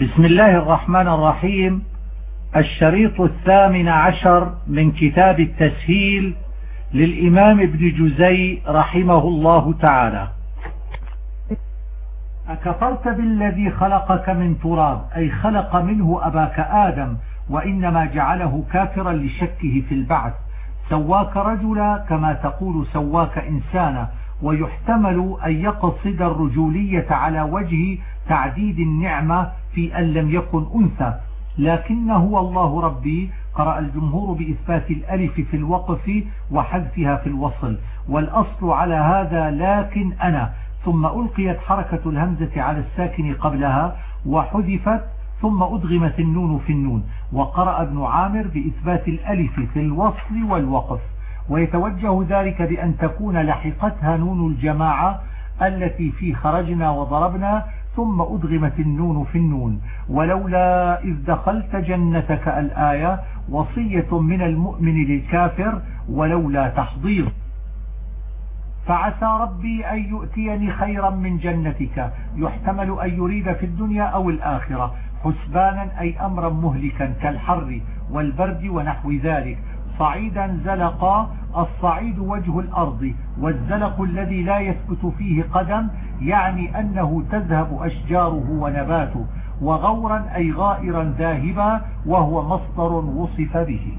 بسم الله الرحمن الرحيم. الشريط الثامن عشر من كتاب التسهيل للإمام ابن جزي رحمه الله تعالى. أكفرت بالذي خلقك من تراب أي خلق منه أباك آدم وإنما جعله كافرا لشكه في البعث. سواك رجلا كما تقول سواك إنسانا. ويحتمل أن يقصد الرجولية على وجه تعديد النعمة في أن لم يكن أنثى. لكنه الله ربي قرأ الجمهور بإثبات الألف في الوقف وحذفها في الوصل. والأصل على هذا لكن أنا. ثم ألقيت حركة الهمزة على الساكن قبلها وحذفت ثم أدغمت النون في النون. وقرأ ابن عامر بإثبات الألف في الوصل والوقف. ويتوجه ذلك بأن تكون لحقتها نون الجماعة التي في خرجنا وضربنا ثم أدغمت النون في النون. ولولا إذ دخلت جنتك الآية وصية من المؤمن للكافر ولولا تحضير. فعسى ربي أن يؤتيني خيرا من جنتك. يحتمل أن يريد في الدنيا أو الآخرة. حسبانا أي أمرا مهلكا كالحر والبرد ونحو ذلك. صعيدا زلقا الصعيد وجه الأرض والزلق الذي لا يثبت فيه قدم يعني أنه تذهب أشجاره ونباته وغورا أي غائرا ذاهبا وهو مصدر وصف به.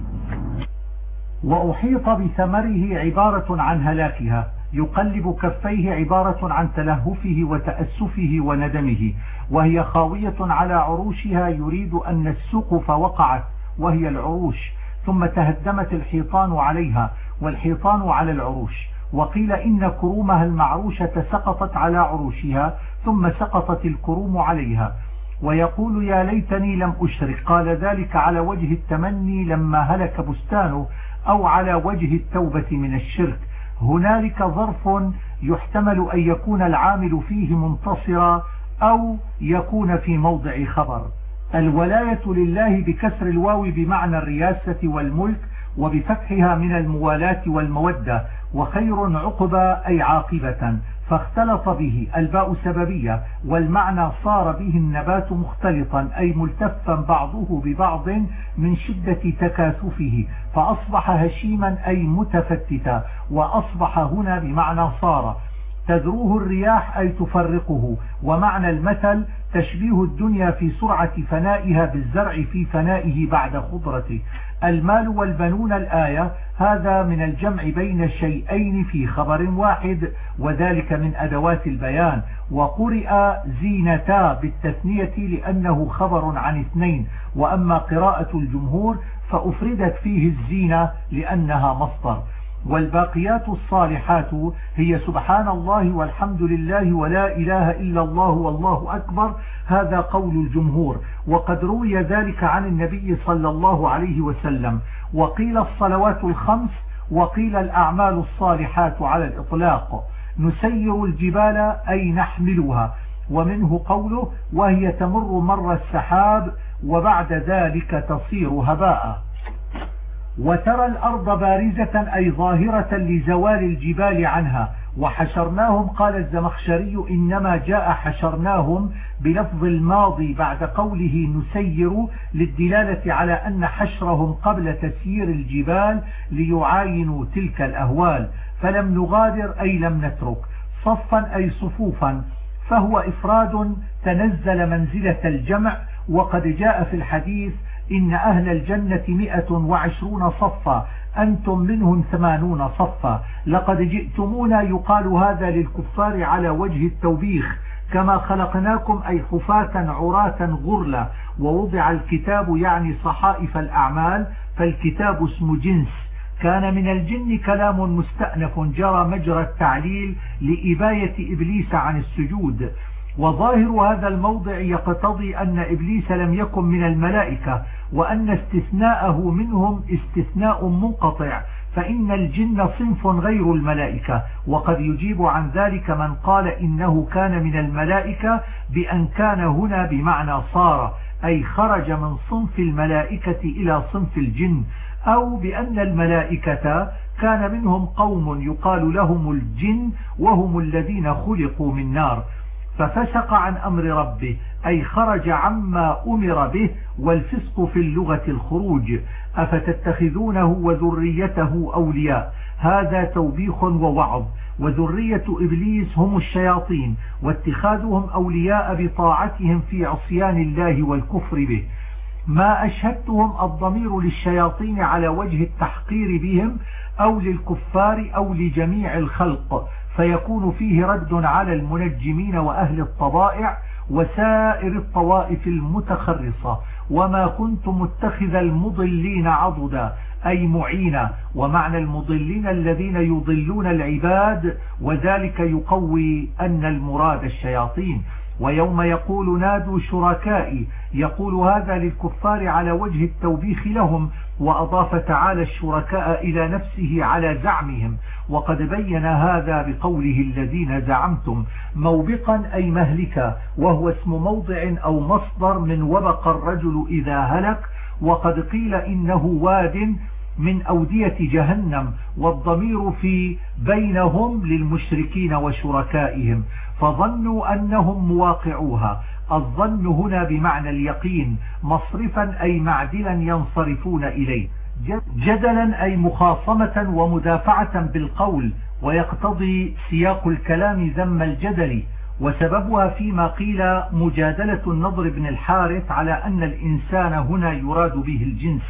وأحيط بثمره عبارة عن هلاكها يقلب كفيه عبارة عن تلهفه وتأسفه وندمه وهي خاوية على عروشها يريد أن السقف وقعت وهي العروش. ثم تهدمت الحيطان عليها والحيطان على العروش وقيل إن كرومها المعروشة سقطت على عروشها ثم سقطت الكروم عليها. ويقول يا ليتني لم أشرك. قال ذلك على وجه التمني لما هلك بستانه أو على وجه التوبة من الشرك. هنالك ظرف يحتمل أن يكون العامل فيه منتصرا أو يكون في موضع خبر. الولاية لله بكسر الواو بمعنى الرياسة والملك وبفتحها من الموالاة والمودة وخير عقبى أي عاقبة. فاختلط به الباء سببية والمعنى صار به النبات مختلطا أي ملتفا بعضه ببعض من شدة تكاثفه. فأصبح هشيما أي متفتتا وأصبح هنا بمعنى صار. تذروه الرياح أي تفرقه ومعنى المثل تشبيه الدنيا في سرعة فنائها بالزرع في فنائه بعد خضرته. المال والبنون الآية هذا من الجمع بين شيئين في خبر واحد وذلك من أدوات البيان. وقرئ زينتا بالتثنية لأنه خبر عن اثنين. وأما قراءة الجمهور فأفردت فيه الزينة لأنها مصدر. والباقيات الصالحات هي سبحان الله والحمد لله ولا إله إلا الله والله أكبر. هذا قول الجمهور. وقد روي ذلك عن النبي صلى الله عليه وسلم. وقيل الصلوات الخمس وقيل الأعمال الصالحات على الإطلاق. نسير الجبال أي نحملها. ومنه قوله وهي تمر مر السحاب وبعد ذلك تصير هباء. وترى الأرض بارزة أي ظاهرة لزوال الجبال عنها. وحشرناهم قال الزمخشري إنما جاء حشرناهم بلفظ الماضي بعد قوله نسير للدلالة على أن حشرهم قبل تسيير الجبال ليعاينوا تلك الأهوال. فلم نغادر أي لم نترك. صفا أي صفوفا. فهو إفراد تنزل منزلة الجمع وقد جاء في الحديث إن أهل الجنة مئة وعشرون صفا أنتم منهم ثمانون صفا. لقد جئتمونا يقال هذا للكفار على وجه التوبيخ كما خلقناكم أي حفاة عراة غرلا. ووضع الكتاب يعني صحائف الأعمال فالكتاب اسم جنس. كان من الجن كلام مستأنف جرى مجرى التعليل لإباية إبليس عن السجود. وظاهر هذا الموضع يقتضي أن إبليس لم يكن من الملائكة وأن استثناءه منهم استثناء منقطع فإن الجن صنف غير الملائكة. وقد يجيب عن ذلك من قال إنه كان من الملائكة بأن كان هنا بمعنى صار أي خرج من صنف الملائكة إلى صنف الجن أو بأن الملائكة كان منهم قوم يقال لهم الجن وهم الذين خلقوا من نار. ففسق عن أمر ربه أي خرج عما أمر به والفسق في اللغة الخروج. أفتتخذونه وذريته أولياء؟ هذا توبيخ ووعظ. وذرية إبليس هم الشياطين واتخاذهم أولياء بطاعتهم في عصيان الله والكفر به. ما أشهدتهم الضمير للشياطين على وجه التحقير بهم أو للكفار أو لجميع الخلق. فيكون فيه رد على المنجمين وأهل الطبائع وسائر الطوائف المتخرصة. وما كنت متخذ المضلين عضدا أي معينا. ومعنى المضلين الذين يضلون العباد وذلك يقوي أن المراد الشياطين. ويوم يقول نادوا شركائي يقول هذا للكفار على وجه التوبيخ لهم وأضاف تعالى الشركاء إلى نفسه على زعمهم وقد بين هذا بقوله الذين زعمتم موبقا أي مهلكا وهو اسم موضع أو مصدر من وبق الرجل إذا هلك وقد قيل إنه واد من أودية جهنم والضمير في بينهم للمشركين وشركائهم فظنوا أنهم مواقعوها. الظن هنا بمعنى اليقين مصرفا أي معدلا ينصرفون إليه. جدلا أي مخاصمة ومدافعة بالقول ويقتضي سياق الكلام ذم الجدل. وسببها فيما قيل مجادلة النضر بن الحارث على أن الإنسان هنا يراد به الجنس.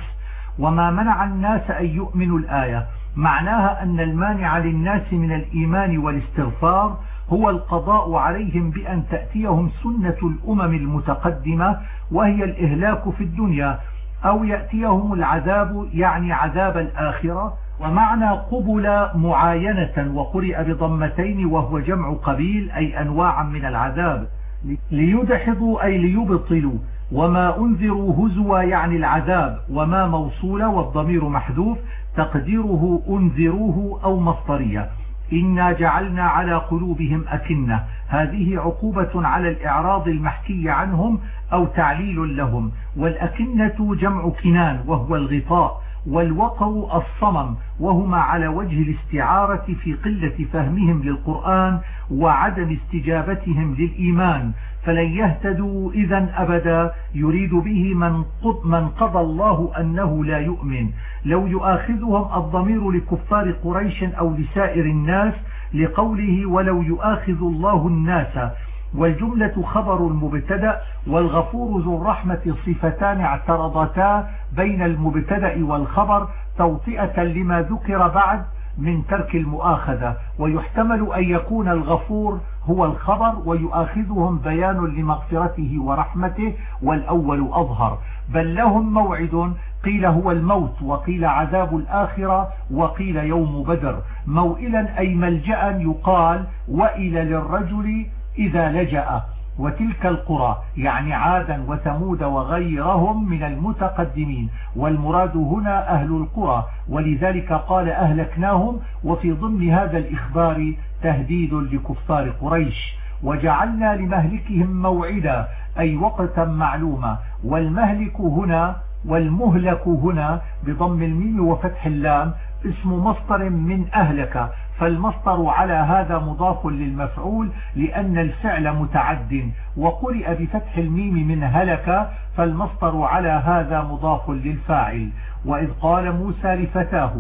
وما منع الناس أن يؤمنوا الآية. معناها أن المانع للناس من الإيمان والاستغفار هو القضاء عليهم بأن تأتيهم سنة الأمم المتقدمة وهي الإهلاك في الدنيا أو يأتيهم العذاب يعني عذاب الآخرة. ومعنى قبل معاينة وقرئ بضمتين وهو جمع قبيل أي أنواعا من العذاب. ليدحضوا أي ليبطلوا. وما أنذروا هزوا يعني العذاب. وما موصولة والضمير محذوف تقديره أنذروه أو مصطرية إنا جعلنا على قلوبهم أكنة. هذه عقوبة على الإعراض المحكي عنهم أو تعليل لهم. والأكنة جمع كنان وهو الغطاء. والوقر الصمم وهما على وجه الاستعارة في قلة فهمهم للقرآن وعدم استجابتهم للإيمان. فلن يهتدوا إذا أبدا. يريد به من, من قضى الله أنه لا يؤمن. لو يؤاخذهم الضمير لكفار قريش أو لسائر الناس لقوله ولو يؤاخذ الله الناس. والجملة خبر المبتدأ والغفور ذو الرحمة صفتان اعترضتا بين المبتدأ والخبر توطئة لما ذكر بعد من ترك المؤاخذة. ويحتمل أن يكون الغفور هو الخبر ويؤاخذهم بيان لمغفرته ورحمته والأول أظهر. بل لهم موعد قيل هو الموت وقيل عذاب الآخرة وقيل يوم بدر. موئلا أي ملجأ يقال وإلى للرجل إذا لجأ. وتلك القرى يعني عادا وثمود وغيرهم من المتقدمين. والمراد هنا أهل القرى. ولذلك قال أهلكناهم وفي ضمن هذا الإخبار تهديد لكفار قريش. وجعلنا لمهلكهم موعدا أي وقتا معلوما. والمهلك هنا والمهلك هنا بضم الميم وفتح اللام اسم مصدر من أهلك. فالمصدر على هذا مضاف للمفعول لأن الفعل متعد وقرئ بفتح الميم من هلك فالمصدر على هذا مضاف للفاعل. وإذ قال موسى لفتاه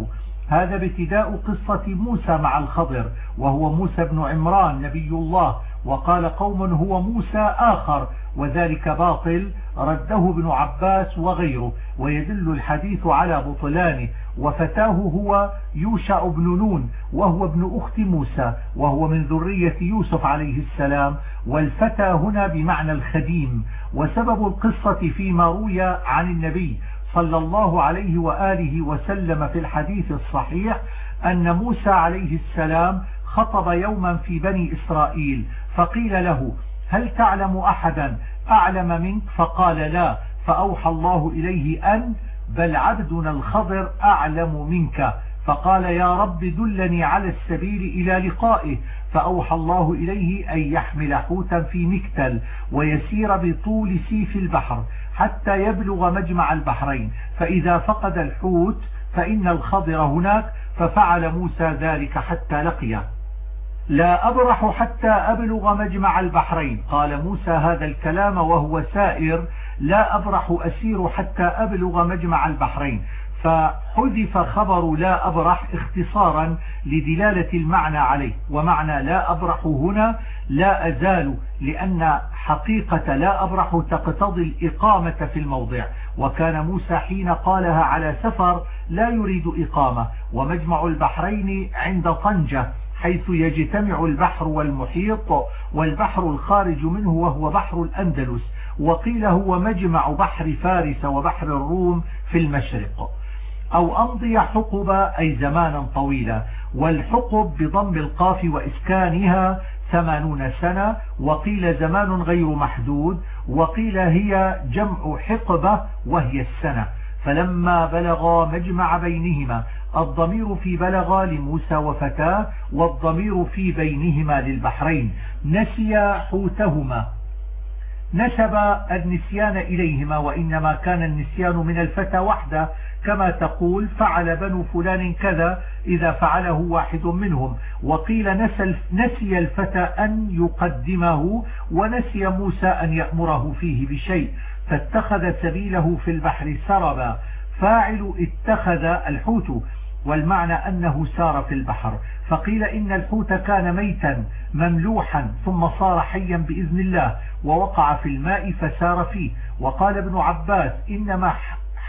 هذا ابتداء قصة موسى مع الخضر وهو موسى بن عمران نبي الله وقال قوم هو موسى آخر وذلك باطل رده ابن عباس وغيره ويدل الحديث على بطلانه وفتاه هو يوشع بن نون وهو ابن أخت موسى وهو من ذرية يوسف عليه السلام والفتى هنا بمعنى الخديم وسبب القصة فيما روي عن النبي صلى الله عليه وآله وسلم في الحديث الصحيح أن موسى عليه السلام خطب يوما في بني إسرائيل فقيل له هل تعلم أحدا أعلم منك؟ فقال لا فأوحى الله إليه أن بل عبدنا الخضر أعلم منك. فقال يا رب دلني على السبيل إلى لقائه. فأوحى الله إليه أن يحمل حوتا في مكتل ويسير بطول سيف البحر حتى يبلغ مجمع البحرين. فإذا فقد الحوت فإن الخضر هناك ففعل موسى ذلك حتى لقيه. لا أبرح حتى أبلغ مجمع البحرين. قال موسى هذا الكلام وهو سائر لا أبرح أسير حتى أبلغ مجمع البحرين. فحذف خبر لا أبرح اختصارا لدلالة المعنى عليه. ومعنى لا أبرح هنا لا أزال لأن حقيقة لا أبرح تقتضي الإقامة في الموضع. وكان موسى حين قالها على سفر لا يريد إقامة. ومجمع البحرين عند طنجة. حيث يجتمع البحر والمحيط والبحر الخارج منه وهو بحر الأندلس وقيل هو مجمع بحر فارس وبحر الروم في المشرق. أو أمضي حقبا أي زمانا طويلا. والحقب بضم القاف وإسكانها ثمانون سنة وقيل زمان غير محدود وقيل هي جمع حقبة وهي السنة. فلما بلغا مجمع بينهما الضمير في بلغ لموسى وفتاه والضمير في بينهما للبحرين. نسيا حوتهما. نسب النسيان إليهما وإنما كان النسيان من الفتى وحده. كما تقول فعل بنو فلان كذا إذا فعله واحد منهم. وقيل نسي الفتى أن يقدمه ونسي موسى أن يأمره فيه بشيء. فاتخذ سبيله في البحر سربا. فاعل اتخذ الحوت. والمعنى أنه سار في البحر. فقيل إن الحوت كان ميتا مملوحا ثم صار حيا بإذن الله ووقع في الماء فسار فيه. وقال ابن عباس إنما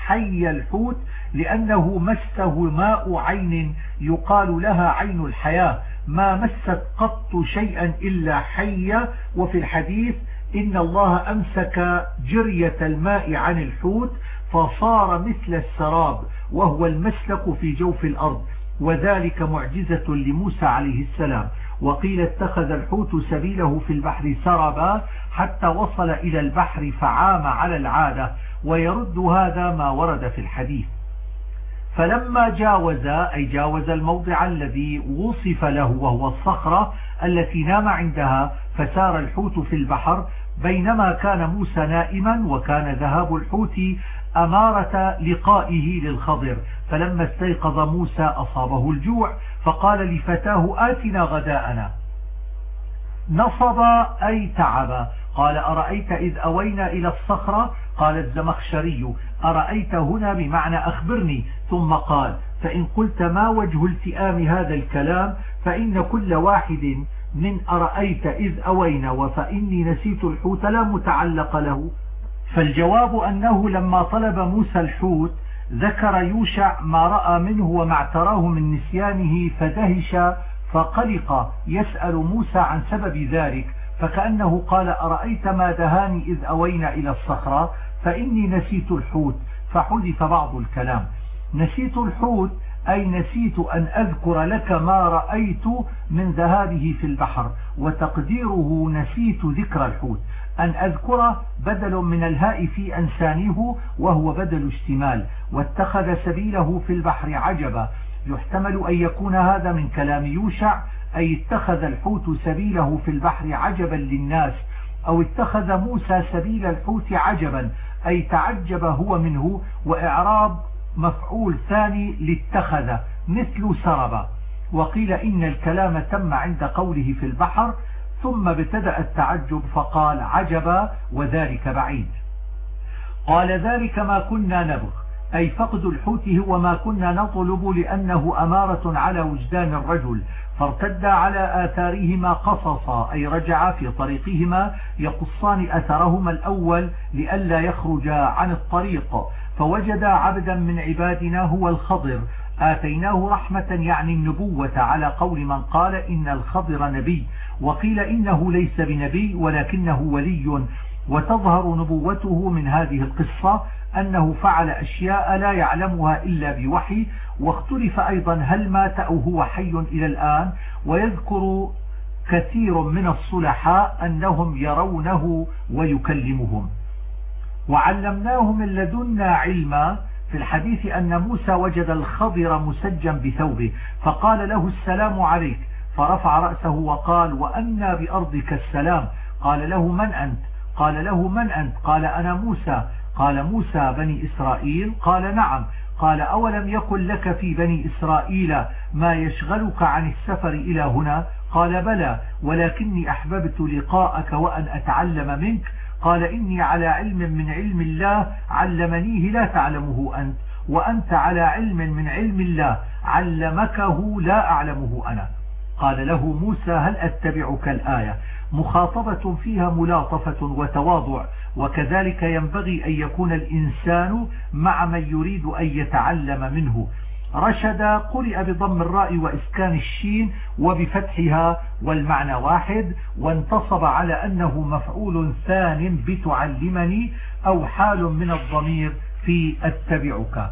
حي الحوت لأنه مسه ماء عين يقال لها عين الحياة. ما مست قط شيئا إلا حية وفي الحديث إن الله أمسك جرية الماء عن الحوت فصار مثل السراب وهو المسلك في جوف الأرض وذلك معجزة لموسى عليه السلام. وقيل اتخذ الحوت سبيله في البحر سربا حتى وصل إلى البحر فعام على العادة. ويرد هذا ما ورد في الحديث. فلما جاوز أي جاوز الموضع الذي وصف له وهو الصخرة التي نام عندها فسار الحوت في البحر. بينما كان موسى نائما وكان ذهاب الحوت أمارة لقائه للخضر فلما استيقظ موسى أصابه الجوع فقال لفتاه آتنا غداءنا. نصب أي تعب. قال أرأيت إذ أوينا إلى الصخرة؟ قال الزمخشري أرأيت هنا بمعنى أخبرني. ثم قال فإن قلت ما وجه التئام هذا الكلام فإن كل واحد من أرأيت إذ أوينا وفإني نسيت الحوت لا متعلق له. فالجواب أنه لما طلب موسى الحوت ذكر يوشع ما رأى منه وما اعتراه من نسيانه فدهش فقلق يسأل موسى عن سبب ذلك فكأنه قال أرأيت ما دهاني إذ أوينا إلى الصخرة فإني نسيت الحوت فحذف بعض الكلام. نسيت الحوت أي نسيت أن أذكر لك ما رأيت من ذهابه في البحر وتقديره نسيت ذكر الحوت. أن أذكر بدل من الهاء في أنسانه وهو بدل اشتمال واتخذ سبيله في البحر عجبا. يحتمل أن يكون هذا من كلام يوشع أي اتخذ الحوت سبيله في البحر عجبا للناس أو اتخذ موسى سبيل الحوت عجبا أي تعجب هو منه وإعراب مفعول ثاني لاتخذ مثل سرب. وقيل إن الكلام تم عند قوله في البحر ثم ابتدأ التعجب فقال عجبا وذلك بعيد. قال ذلك ما كنا نبغ أي فقد الحوت هو ما كنا نطلب لأنه أمارة على وجدان الرجل فارتدا على آثارهما قصصا أي رجعا في طريقهما يقصان أثرهما الأول لئلا يخرجا عن الطريق. فوجدا عبدا من عبادنا هو الخضر آتيناه رحمة يعني النبوة على قول من قال إن الخضر نبي وقيل إنه ليس بنبي ولكنه ولي وتظهر نبوته من هذه القصة أنه فعل أشياء لا يعلمها إلا بوحي واختلف أيضا هل مات أو هو حي إلى الآن ويذكر كثير من الصلحاء أنهم يرونه ويكلمهم. وعلمناه من لدنا علما في الحديث أن موسى وجد الخضر مسجا بثوبه فقال له السلام عليك. فرفع رأسه وقال وأنا بأرضك السلام. قال له من أنت؟ قال له من أنت؟ قال أنا موسى. قال موسى بني إسرائيل؟ قال نعم. قال أولم يكن لك في بني إسرائيل ما يشغلك عن السفر إلى هنا قال بلى ولكني أحببت لقاءك وأن أتعلم منك. قال إني على علم من علم الله علمنيه لا تعلمه أنت وأنت على علم من علم الله علمكه لا أعلمه أنا. قال له موسى هل أتبعك الآية؟ مخاطبة فيها ملاطفة وتواضع وكذلك ينبغي أن يكون الإنسان مع من يريد أن يتعلم منه. رشد قرئ بضم الراء وإسكان الشين وبفتحها والمعنى واحد وانتصب على أنه مفعول ثان بتعلمني أو حال من الضمير في أتبعك.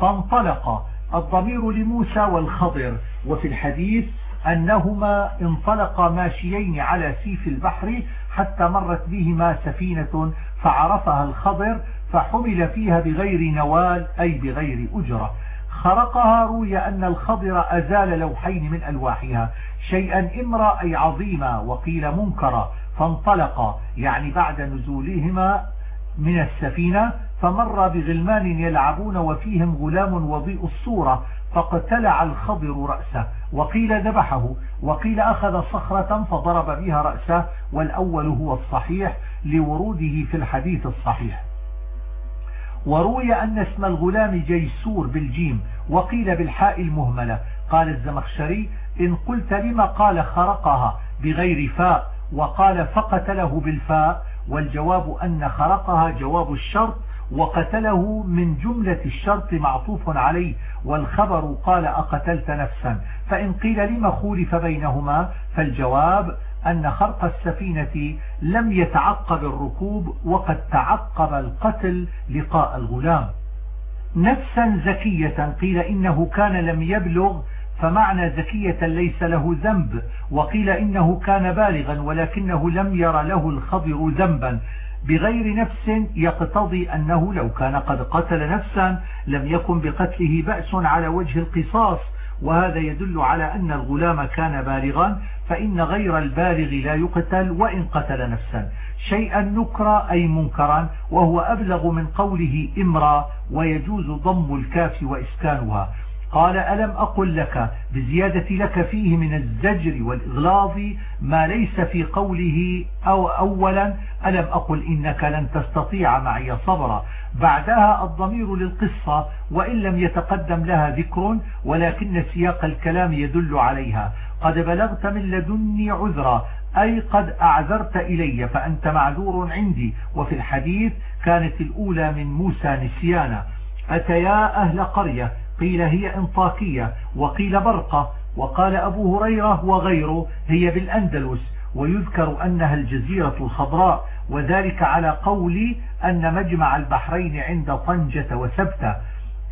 فانطلق الضمير لموسى والخضر وفي الحديث أنهما انطلقا ماشيين على سيف البحر حتى مرت بهما سفينة فعرفها الخضر فحمل فيها بغير نوال أي بغير أجرة. خرقها روي أن الخضر أزال لوحين من ألواحها. شيئا إمرا أي عظيما وقيل منكرا فانطلقا يعني بعد نزولهما من السفينة فمر بغلمان يلعبون وفيهم غلام وضيء الصورة فاقتلع الخضر رأسه. وقيل ذبحه وقيل أخذ صخرة فضرب بها رأسه والأول هو الصحيح لوروده في الحديث الصحيح. وروي أن اسم الغلام جيسور بالجيم وقيل بالحاء المهملة. قال الزمخشري إن قلت لما قال خرقها بغير فاء وقال فقتله بالفاء والجواب أن خرقها جواب الشرط وقتله من جملة الشرط معطوف عليه والخبر قال أقتلت نفسا. فإن قيل لما خولف بينهما فالجواب أن خرق السفينة لم يتعقب الركوب وقد تعقب القتل لقاء الغلام. نفسا زكية قيل إنه كان لم يبلغ فمعنى زكية ليس له ذنب وقيل إنه كان بالغا ولكنه لم ير له الخضر ذنبا. بغير نفس يقتضي أنه لو كان قد قتل نفسا لم يكن بقتله بأس على وجه القصاص وهذا يدل على أن الغلام كان بالغا فإن غير البالغ لا يقتل وإن قتل نفسا. شيئا نكرا أي منكرا وهو أبلغ من قوله إمرا ويجوز ضم الكاف وإسكانها. قال ألم أقل لك بزيادة لك فيه من الزجر والإغلاظ ما ليس في قوله أو أولا ألم أقل إنك لن تستطيع معي صبرا. بعدها الضمير للقصة وإن لم يتقدم لها ذكر ولكن سياق الكلام يدل عليها. قد بلغت من لدني عذرا أي قد أعذرت إلي فأنت معذور عندي. وفي الحديث كانت الأولى من موسى نسيانا أتيا أهل قرية؟ قيل هي إنطاكية وقيل برقة. وقال أبو هريرة وغيره هي بالأندلس ويذكر أنها الجزيرة الخضراء وذلك على قول أن مجمع البحرين عند طنجة وسبتة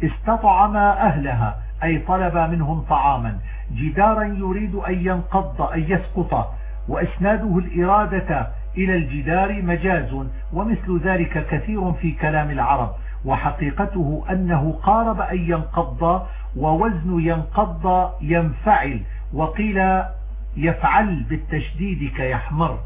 استطعما أهلها أي طلب منهم طعاما. جدارا يريد أن ينقض أن يسقط وإسناده الإرادة إلى الجدار مجاز ومثل ذلك كثير في كلام العرب. وحقيقته أنه قارب أن ينقض ووزن ينقض ينفعل وقيل يفعل بالتشديد كيحمر.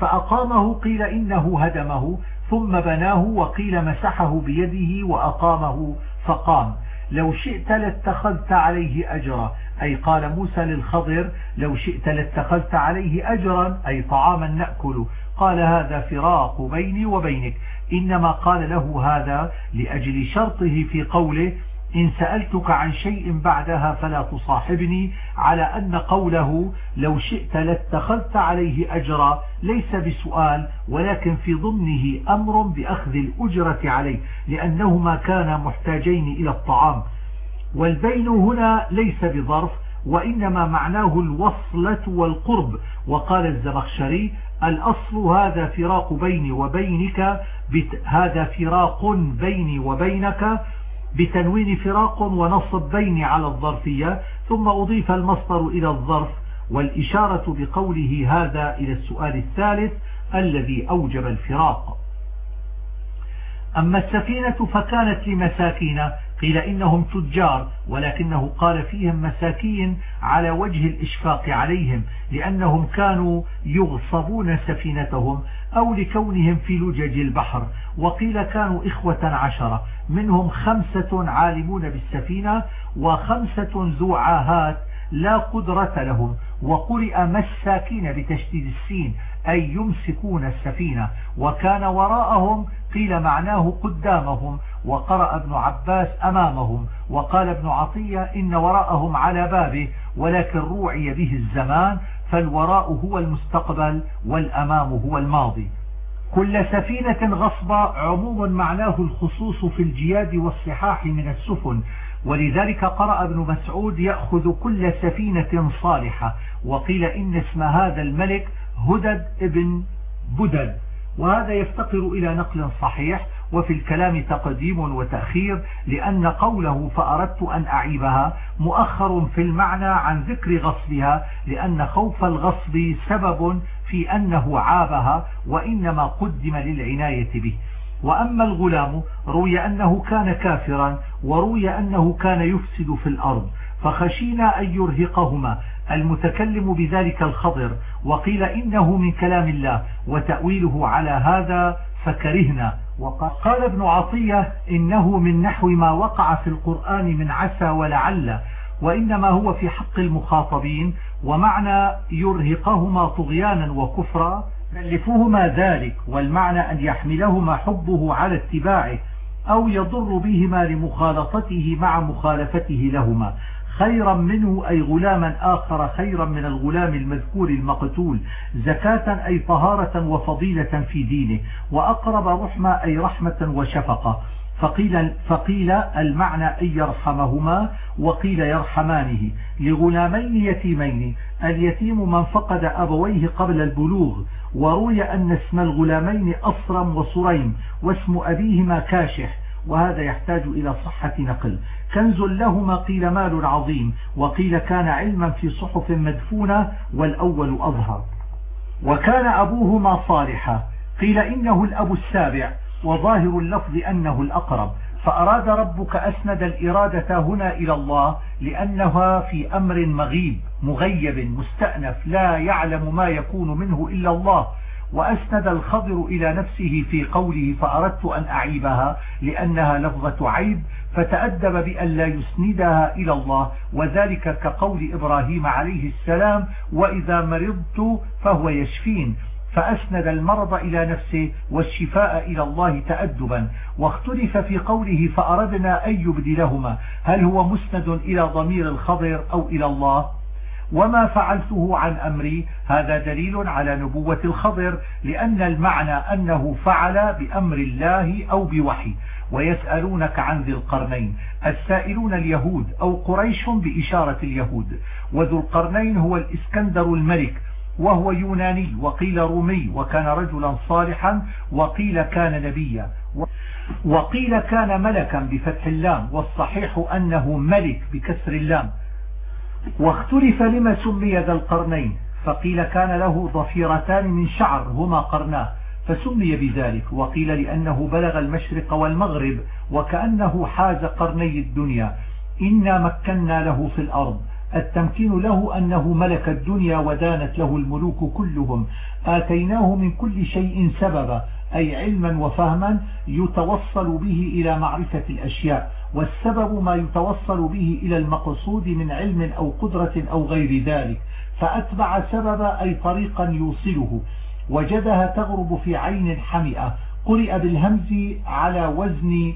فأقامه قيل إنه هدمه ثم بناه وقيل مسحه بيده وأقامه فقام. لو شئت لاتخذت عليه أجرا. أي قال موسى للخضر لو شئت لاتخذت عليه أجرا أي طعاما نأكل. قال هذا فراق بيني وبينك. إنما قال له هذا لأجل شرطه في قوله إن سألتك عن شيء بعدها فلا تصاحبني على أن قوله لو شئت لاتخذت عليه أجرا ليس بسؤال ولكن في ضمنه أمر بأخذ الأجرة عليه لأنهما كانا محتاجين إلى الطعام. والبين هنا ليس بظرف وإنما معناه الوصلة والقرب. وقال الزمخشري الأصل هذا فراق بيني وبينك هذا فراق بيني وبينك بتنوين فراق ونصب بيني على الظرفية ثم أضيف المصدر إلى الظرف والإشارة بقوله هذا إلى السؤال الثالث الذي أوجب الفراق. أما السفينة فكانت لمساكين قيل إنهم تجار ولكنه قال فيهم مساكين على وجه الإشفاق عليهم لأنهم كانوا يغصبون سفينتهم أو لكونهم في لجج البحر. وقيل كانوا إخوة عشرة منهم خمسة عالمون بالسفينة وخمسة ذو عاهات لا قدرة لهم. وقرئ مساكين بتشديد السين أي يمسكون السفينة. وكان وراءهم قيل معناه قدامهم وقرأ ابن عباس أمامهم وقال ابن عطية إن وراءهم على بابه ولكن روعي به الزمان فالوراء هو المستقبل والأمام هو الماضي. كل سفينة غصبة عموم معناه الخصوص في الجياد والصحاح من السفن. ولذلك قرأ ابن مسعود يأخذ كل سفينة صالحة وقيل إن اسم هذا الملك هدد ابن بدد. وهذا يفتقر إلى نقل صحيح وفي الكلام تقديم وتأخير لأن قوله فأردت أن أعيبها مؤخر في المعنى عن ذكر غصبها لأن خوف الغصب سبب في أنه عابها وإنما قدم للعناية به. وأما الغلام روي أنه كان كافرا وروي أنه كان يفسد في الأرض فخشينا أن يرهقهما. المتكلم بذلك الخضر وقيل إنه من كلام الله وتأويله على هذا فكرهنا. وقال ابن عطية إنه من نحو ما وقع في القرآن من عسى ولعل وإنما هو في حق المخاطبين ومعنى يرهقهما طغيانا وكفرا كلفوهما ذلك والمعنى أن يحملهما حبه على اتباعه أو يضر بهما لمخالطته مع مخالفته لهما. خيرا منه أي غلاما آخر خيرا من الغلام المذكور المقتول زكاة أي طهارة وفضيلة في دينه وأقرب رحمة أي رحمة وشفقة. فقيل, فقيل المعنى أن يرحمهما وقيل يرحمانه. لغلامين يتيمين اليتيم من فقد أبويه قبل البلوغ وروي أن اسم الغلامين أصرم وصريم واسم أبيهما كاشح وهذا يحتاج إلى صحة نقل. كنز لهما قيل مال عظيم وقيل كان علما في صحف مدفونة والأول أظهر. وكان أبوهما صالحا قيل إنه الأب السابع وظاهر اللفظ أنه الأقرب. فأراد ربك أسند الإرادة هنا إلى الله لأنها في أمر مغيب مغيب مستأنف لا يعلم ما يكون منه إلا الله. وأسند الخضر إلى نفسه في قوله فأردت أن أعيبها لأنها لفظة عيب فتأدب بأن لا يسندها إلى الله وذلك كقول إبراهيم عليه السلام وإذا مرضت فهو يشفين فأسند المرض إلى نفسه والشفاء إلى الله تأدبا. واختلف في قوله فأردنا أن يبدلهما هل هو مسند إلى ضمير الخضر أو إلى الله؟ وما فعلته عن أمري؟ هذا دليل على نبوة الخضر لأن المعنى أنه فعل بأمر الله أو بوحي. ويسألونك عن ذي القرنين. السائلون اليهود أو قريش بإشارة اليهود. وذو القرنين هو الإسكندر الملك وهو يوناني وقيل رومي وكان رجلا صالحا وقيل كان نبيا. وقيل كان ملكا بفتح اللام والصحيح أنه ملك بكسر اللام. واختلف لما سمي ذا القرنين فقيل كان له ضفيرتان من شعر هما قرناه. فسمي بذلك وقيل لأنه بلغ المشرق والمغرب وكأنه حاز قرني الدنيا. إنا مكنا له في الأرض. التمكين له أنه ملك الدنيا ودانت له الملوك كلهم. آتيناه من كل شيء سببا أي علما وفهما يتوصل به إلى معرفة الأشياء والسبب ما يتوصل به إلى المقصود من علم أو قدرة أو غير ذلك. فأتبع سببا أي طريقا يوصله. وجدها تغرب في عين حمئة قرئ بالهمز على وزن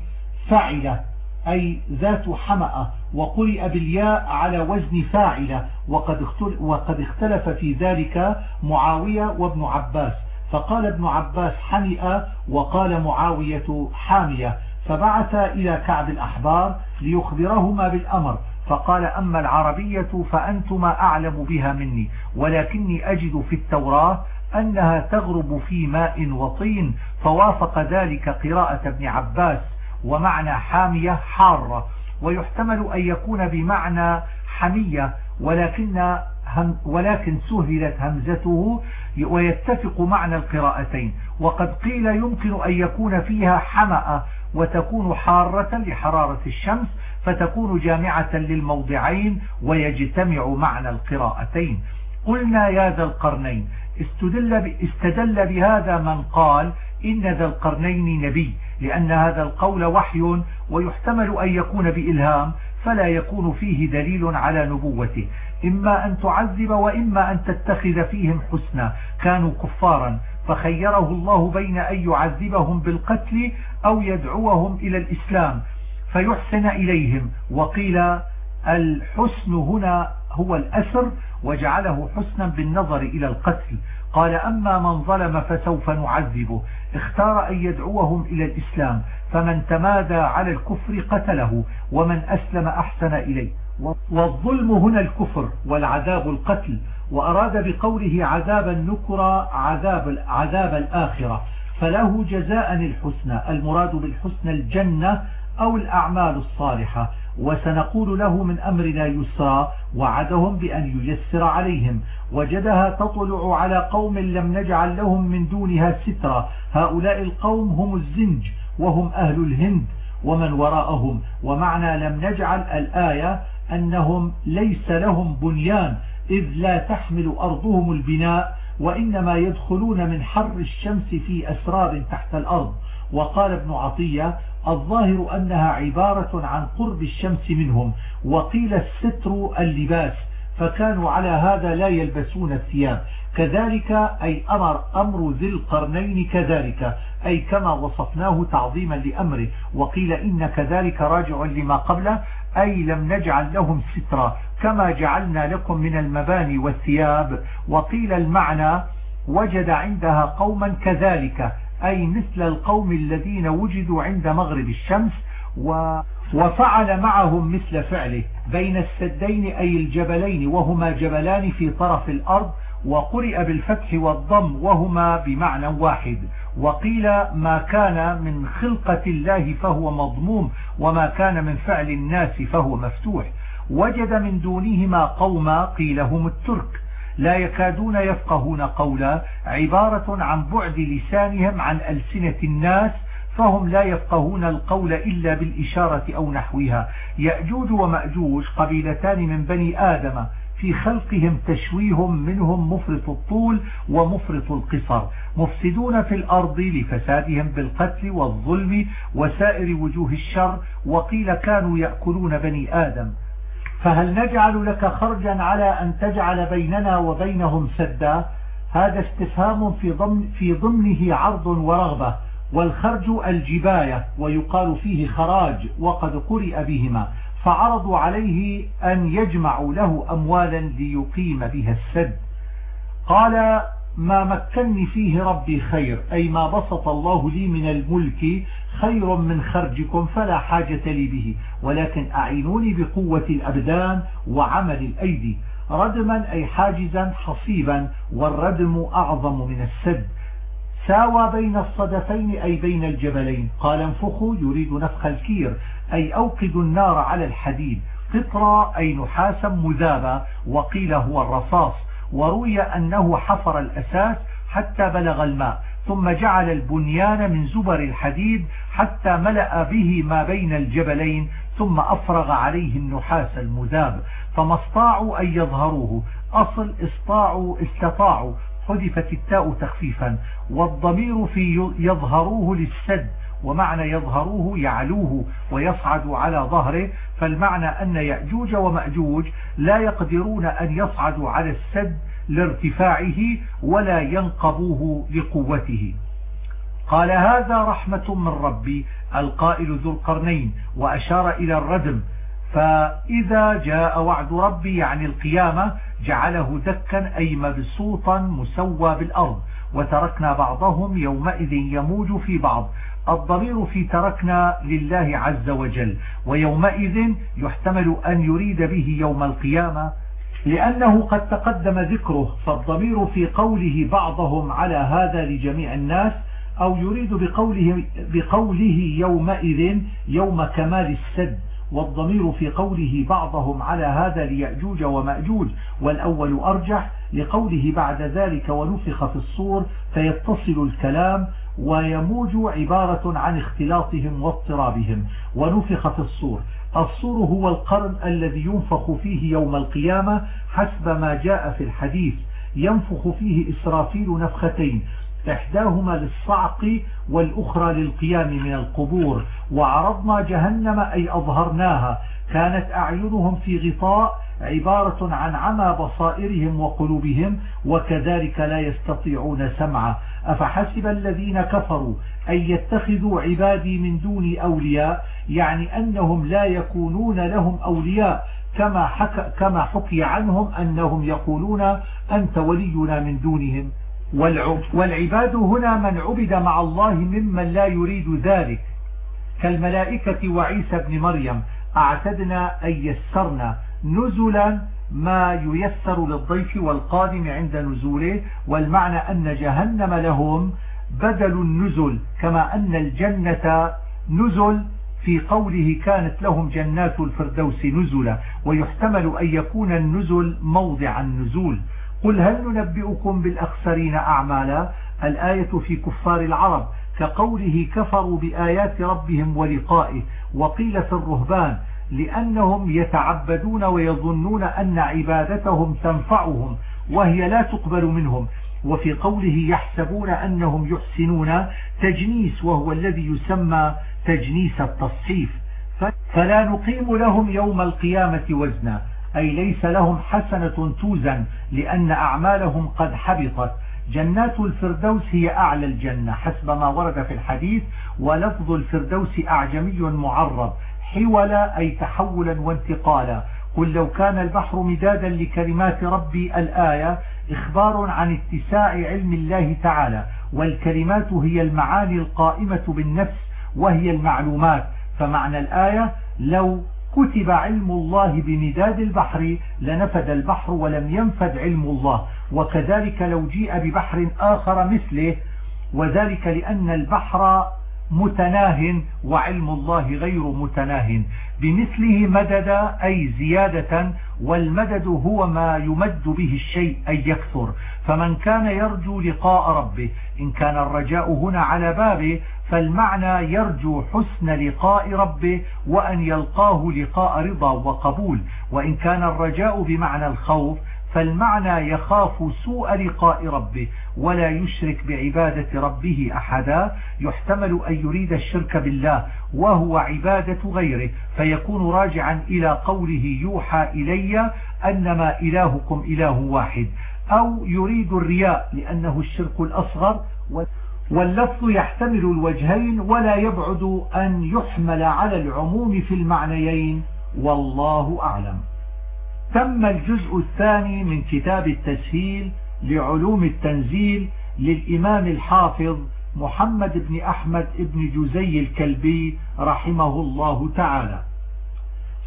فعلة أي ذات حمأة وقرئ بالياء على وزن فاعلة. وقد وقد اختلف في ذلك معاوية وابن عباس. فقال ابن عباس حمئة وقال معاوية حامية. فبعث إلى كعب الأحبار ليخبرهما بالأمر. فقال أما العربية فأنتما أعلم بها مني ولكني أجد في التوراة أنها تغرب في ماء وطين فوافق ذلك قراءة ابن عباس ومعنى حامية حارة ويحتمل أن يكون بمعنى حمية ولكن هم ولكن سهلت همزته ويتفق معنى القراءتين. وقد قيل يمكن أن يكون فيها حمأة وتكون حارة لحرارة الشمس فتكون جامعة للموضعين ويجتمع معنى القراءتين. قلنا يا ذا القرنين استدل, استدل بهذا من قال إن ذا القرنين نبي لأن هذا القول وحي ويحتمل أن يكون بإلهام فلا يكون فيه دليل على نبوته. إما أن تعذب وإما أن تتخذ فيهم حسنا. كانوا كفارا فخيره الله بين أن يعذبهم بالقتل أو يدعوهم إلى الإسلام فيحسن إليهم. وقيل الحسن هنا هو الأسر وجعله حسنا بالنظر إلى القتل. قال أما من ظلم فسوف نعذبه. اختار أن يدعوهم إلى الإسلام فمن تمادى على الكفر قتله ومن أسلم أحسن إليه. والظلم هنا الكفر والعذاب القتل وأراد بقوله عذاب النكرة عذاب, عذاب الآخرة. فله جزاء الحسنى المراد بالحسنى الجنة أو الأعمال الصالحة. وسنقول له من أمرنا يسرا وعدهم بأن ييسر عليهم. وجدها تطلع على قوم لم نجعل لهم من دونها سترا. هؤلاء القوم هم الزنج وهم أهل الهند ومن وراءهم. ومعنى لم نجعل الآية أنهم ليس لهم بنيان إذ لا تحمل أرضهم البناء وإنما يدخلون من حر الشمس في أسراب تحت الأرض. وقال ابن عطية الظاهر أنها عبارة عن قرب الشمس منهم وقيل الستر اللباس فكانوا على هذا لا يلبسون الثياب. كذلك أي أمر أمر ذي القرنين كذلك أي كما وصفناه تعظيما لأمره. وقيل إن كذلك راجع لما قبله أي لم نجعل لهم سترا كما جعلنا لكم من المباني والثياب. وقيل المعنى وجد عندها قوما كذلك أي مثل القوم الذين وجدوا عند مغرب الشمس و وفعل معهم مثل فعله بين السدين أي الجبلين وهما جبلان في طرف الأرض وقرئ بالفتح والضم وهما بمعنى واحد. وقيل ما كان من خلقة الله فهو مضموم وما كان من فعل الناس فهو مفتوح. وجد من دونهما قوما قيل هم الترك. لا يكادون يفقهون قولا عبارة عن بعد لسانهم عن ألسنة الناس فهم لا يفقهون القول إلا بالإشارة أو نحوها. يأجوج ومأجوج قبيلتان من بني آدم في خلقهم تشويه منهم مفرط الطول ومفرط القصر. مفسدون في الأرض لفسادهم بالقتل والظلم وسائر وجوه الشر وقيل كانوا يأكلون بني آدم. فهل نجعل لك خرجا على أن تجعل بيننا وبينهم سدا؟ هذا استفهام في, ضمن في ضمنه عرض ورغبة والخرج الجباية ويقال فيه خراج وقد قرئ بهما فعرضوا عليه أن يجمعوا له أموالا ليقيم بها السد. قال ما مكنني فيه ربي خير أي ما بسط الله لي من الملك خير من خرجكم فلا حاجة لي به ولكن أعينوني بقوة الأبدان وعمل الأيدي. ردما أي حاجزا حصيبا والردم أعظم من السد. ساوى بين الصدفين أي بين الجبلين. قال انفخوا يريد نفخ الكير. أي أوقدوا النار على الحديد. قطرة أي نحاسا مذابا وقيل هو الرصاص. وروي أنه حفر الأساس حتى بلغ الماء ثم جعل البنيان من زبر الحديد حتى ملأ به ما بين الجبلين ثم أفرغ عليه النحاس المذاب فما استطاعوا أن يظهروه. أصل استطاعوا استطاعوا. حذفت التاء تخفيفا. والضمير في يظهروه للسد ومعنى يظهروه يعلوه ويصعد على ظهره فالمعنى أن يأجوج ومأجوج لا يقدرون أن يصعدوا على السد لارتفاعه ولا ينقبوه لقوته. قال هذا رحمة من ربي القائل ذو القرنين. وأشار إلى الردم فإذا جاء وعد ربي يعني القيامة جعله دكا أي مبسوطا مسوى بالأرض وتركنا بعضهم يومئذ يموج في بعض. الضمير في تركنا لله عز وجل ويومئذ يحتمل أن يريد به يوم القيامة لأنه قد تقدم ذكره فالضمير في قوله بعضهم على هذا لجميع الناس أو يريد بقوله, بقوله يومئذ يوم كمال السد والضمير في قوله بعضهم على هذا ليأجوج ومأجوج والأول أرجح لقوله بعد ذلك ونفخ في الصور فيتصل الكلام ويموج عبارة عن اختلاطهم واضطرابهم. ونفخ في الصور. الصور هو القرن الذي ينفخ فيه يوم القيامة حسب ما جاء في الحديث. ينفخ فيه إسرافيل نفختين إحداهما للصعق والأخرى للقيام من القبور وعرضنا جهنم أي أظهرناها. كانت أعينهم في غطاء عبارة عن عمى بصائرهم وقلوبهم وكذلك لا يستطيعون سمعا. أفحسب الذين كفروا أن يتخذوا عبادي من دون أولياء؟ يعني أنهم لا يكونون لهم أولياء. كما, حكى كما حكي عنهم أنهم يقولون أنت ولينا من دونهم. والعباد هنا من عبد مع الله ممن لا يريد ذلك. كالملائكة وعيسى بن مريم أعتدنا أن يسرنا نزلا ما ييسر للضيف والقادم عند نزوله والمعنى أن جهنم لهم بدل النزل كما أن الجنة نزل في قوله كانت لهم جنات الفردوس نزلا ويحتمل أن يكون النزل موضع النزول. قل هل ننبئكم بالأخسرين أعمالا؟ الآية في كفار العرب كقوله كفروا بآيات ربهم ولقائه وقيل في الرهبان لأنهم يتعبدون ويظنون أن عبادتهم تنفعهم وهي لا تقبل منهم وفي قوله يحسبون أنهم يحسنون تجنيس وهو الذي يسمى تجنيس التصحيف. فلا نقيم لهم يوم القيامة وزنا. أي ليس لهم حسنة توزن لأن أعمالهم قد حبطت. جنات الفردوس هي أعلى الجنة حسب ما ورد في الحديث ولفظ الفردوس أعجمي معرب حولا أي تحولا وانتقالا. قل لو كان البحر مدادا لكلمات ربي الآية إخبار عن اتساع علم الله تعالى والكلمات هي المعاني القائمة بالنفس وهي المعلومات. فمعنى الآية لو كتب علم الله بمداد البحر لنفد البحر ولم ينفد علم الله. وكذلك لو جيء ببحر آخر مثله وذلك لأن البحر متناه وعلم الله غير متناه. بمثله مدد أي زيادة والمدد هو ما يمد به الشيء أي يكثر. فمن كان يرجو لقاء ربه إن كان الرجاء هنا على بابه فالمعنى يرجو حسن لقاء ربه وأن يلقاه لقاء رضا وقبول. وإن كان الرجاء بمعنى الخوف فالمعنى يخاف سوء لقاء ربه ولا يشرك بعبادة ربه أحدا. يحتمل أن يريد الشرك بالله وهو عبادة غيره فيكون راجعا إلى قوله يوحى إلي أنما إلهكم إله واحد. أو يريد الرياء لأنه الشرك الأصغر واللفظ يحتمل الوجهين ولا يبعد أن يحمل على العموم في المعنيين والله أعلم. تم الجزء الثاني من كتاب التسهيل لعلوم التنزيل للإمام الحافظ محمد بن أحمد بن جزي الكلبي رحمه الله تعالى.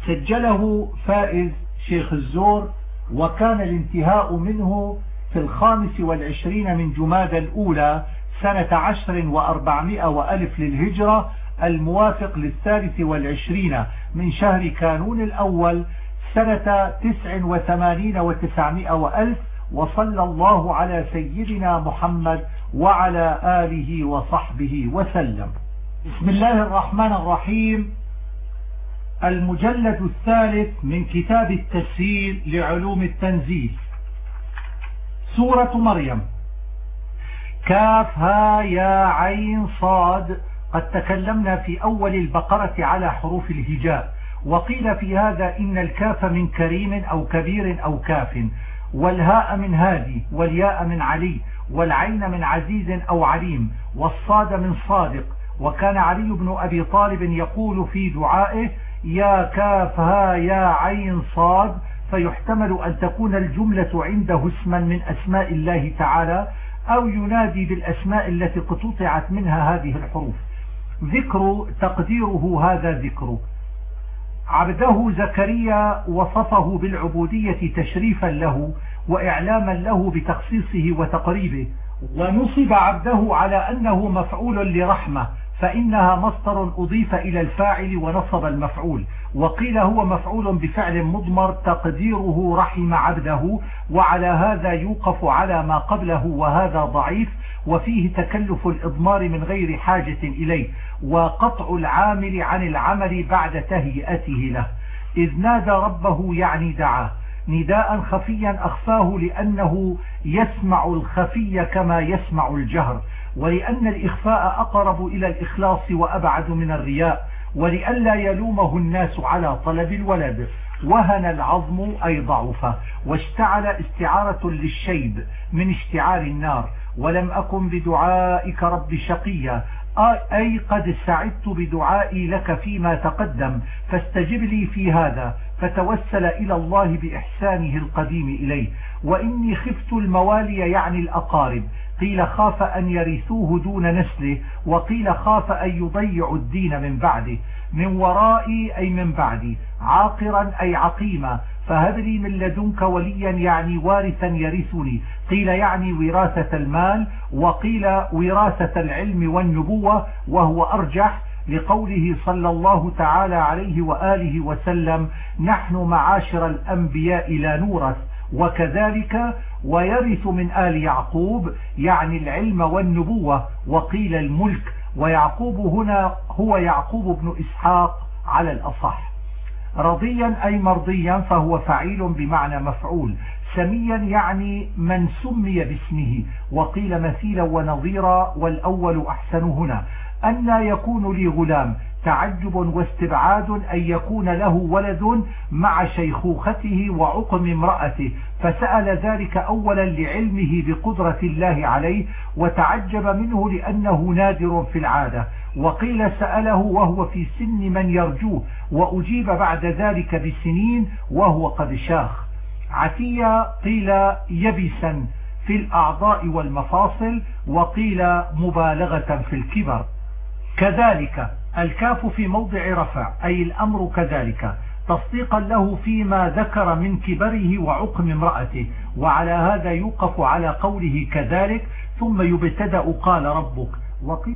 سجله فائز شيخ الزور وكان الانتهاء منه في الخامس والعشرين من جماد الأولى سنة عشر وأربعمائة وألف للهجرة الموافق للثالث والعشرين من شهر كانون الأول سنة تسع وثمانين وتسعمائة وألف وصلى الله على سيدنا محمد وعلى آله وصحبه وسلم. بسم الله الرحمن الرحيم. المجلد الثالث من كتاب التسهيل لعلوم التنزيل. سورة مريم. كاف ها يا عين صاد. قد تكلمنا في أول البقرة على حروف الهجاء. وقيل في هذا إن الكاف من كريم أو كبير أو كاف. والهاء من هادي والياء من علي والعين من عزيز أو عليم والصاد من صادق. وكان علي بن أبي طالب يقول في دعائه يا كاف ها يا عين صاد فيحتمل أن تكون الجملة عنده اسما من أسماء الله تعالى أو ينادي بالأسماء التي قطعت منها هذه الحروف. ذكر تقديره هذا ذكر. عبده زكريا وصفه بالعبودية تشريفا له وإعلاما له بتخصيصه وتقريبه. ونصب عبده على أنه مفعول لرحمة. فإنها مصدر أضيف إلى الفاعل ونصب المفعول. وقيل هو مفعول بفعل مضمر تقديره رحم عبده وعلى هذا يوقف على ما قبله وهذا ضعيف وفيه تكلف الإضمار من غير حاجة إليه وقطع العامل عن العمل بعد تهيئته له. إذ نادى ربه يعني دعاه. نداء خفيا أخفاه لأنه يسمع الخفي كما يسمع الجهر. ولأن الإخفاء أقرب إلى الإخلاص وأبعد من الرياء ولئلا يلومه الناس على طلب الولد. وهن العظم أي ضعف. واشتعل استعارة للشيب من اشتعال النار. ولم أكن بدعائك رب شقيا. أي قد سعدت بدعائي لك فيما تقدم. فاستجب لي في هذا. فتوسل إلى الله بإحسانه القديم إليه. وإني خفت الموالي يعني الأقارب. قيل خاف أن يرثوه دون نسله وقيل خاف أن يضيعوا الدين من بعده من ورائي أي من بعدي عاقرا أي عقيما. فهب لي من لدنك وليا يعني وارثا يرثني. قيل يعني وراثة المال وقيل وراثة العلم والنبوة وهو أرجح لقوله صلى الله تعالى عليه وآله وسلم نحن معاشر الأنبياء لا نورث. وكذلك ويرث من آل يعقوب يعني العلم والنبوة وقيل الملك. ويعقوب هنا هو يعقوب بن إسحاق على الأصح. رضيا أي مرضيا فهو فعيل بمعنى مفعول. سميا يعني من سمي باسمه. وقيل مثيلا ونظيرا والأول أحسن هنا. أن يكون لي غلام. تعجب واستبعاد أن يكون له ولد مع شيخوخته وعقم امرأته فسأل ذلك أولا لعلمه بقدرة الله عليه وتعجب منه لأنه نادر في العادة. وقيل سأله وهو في سن من يرجوه وأجيب بعد ذلك بسنين وهو قد شاخ. عتيا قيل يبسا في الأعضاء والمفاصل وقيل مبالغة في الكبر. كذلك الكاف في موضع رفع أي الأمر كذلك. تصديقا له فيما ذكر من كبره وعقم امرأته وعلى هذا يوقف على قوله كذلك ثم يبتدأ قال ربك.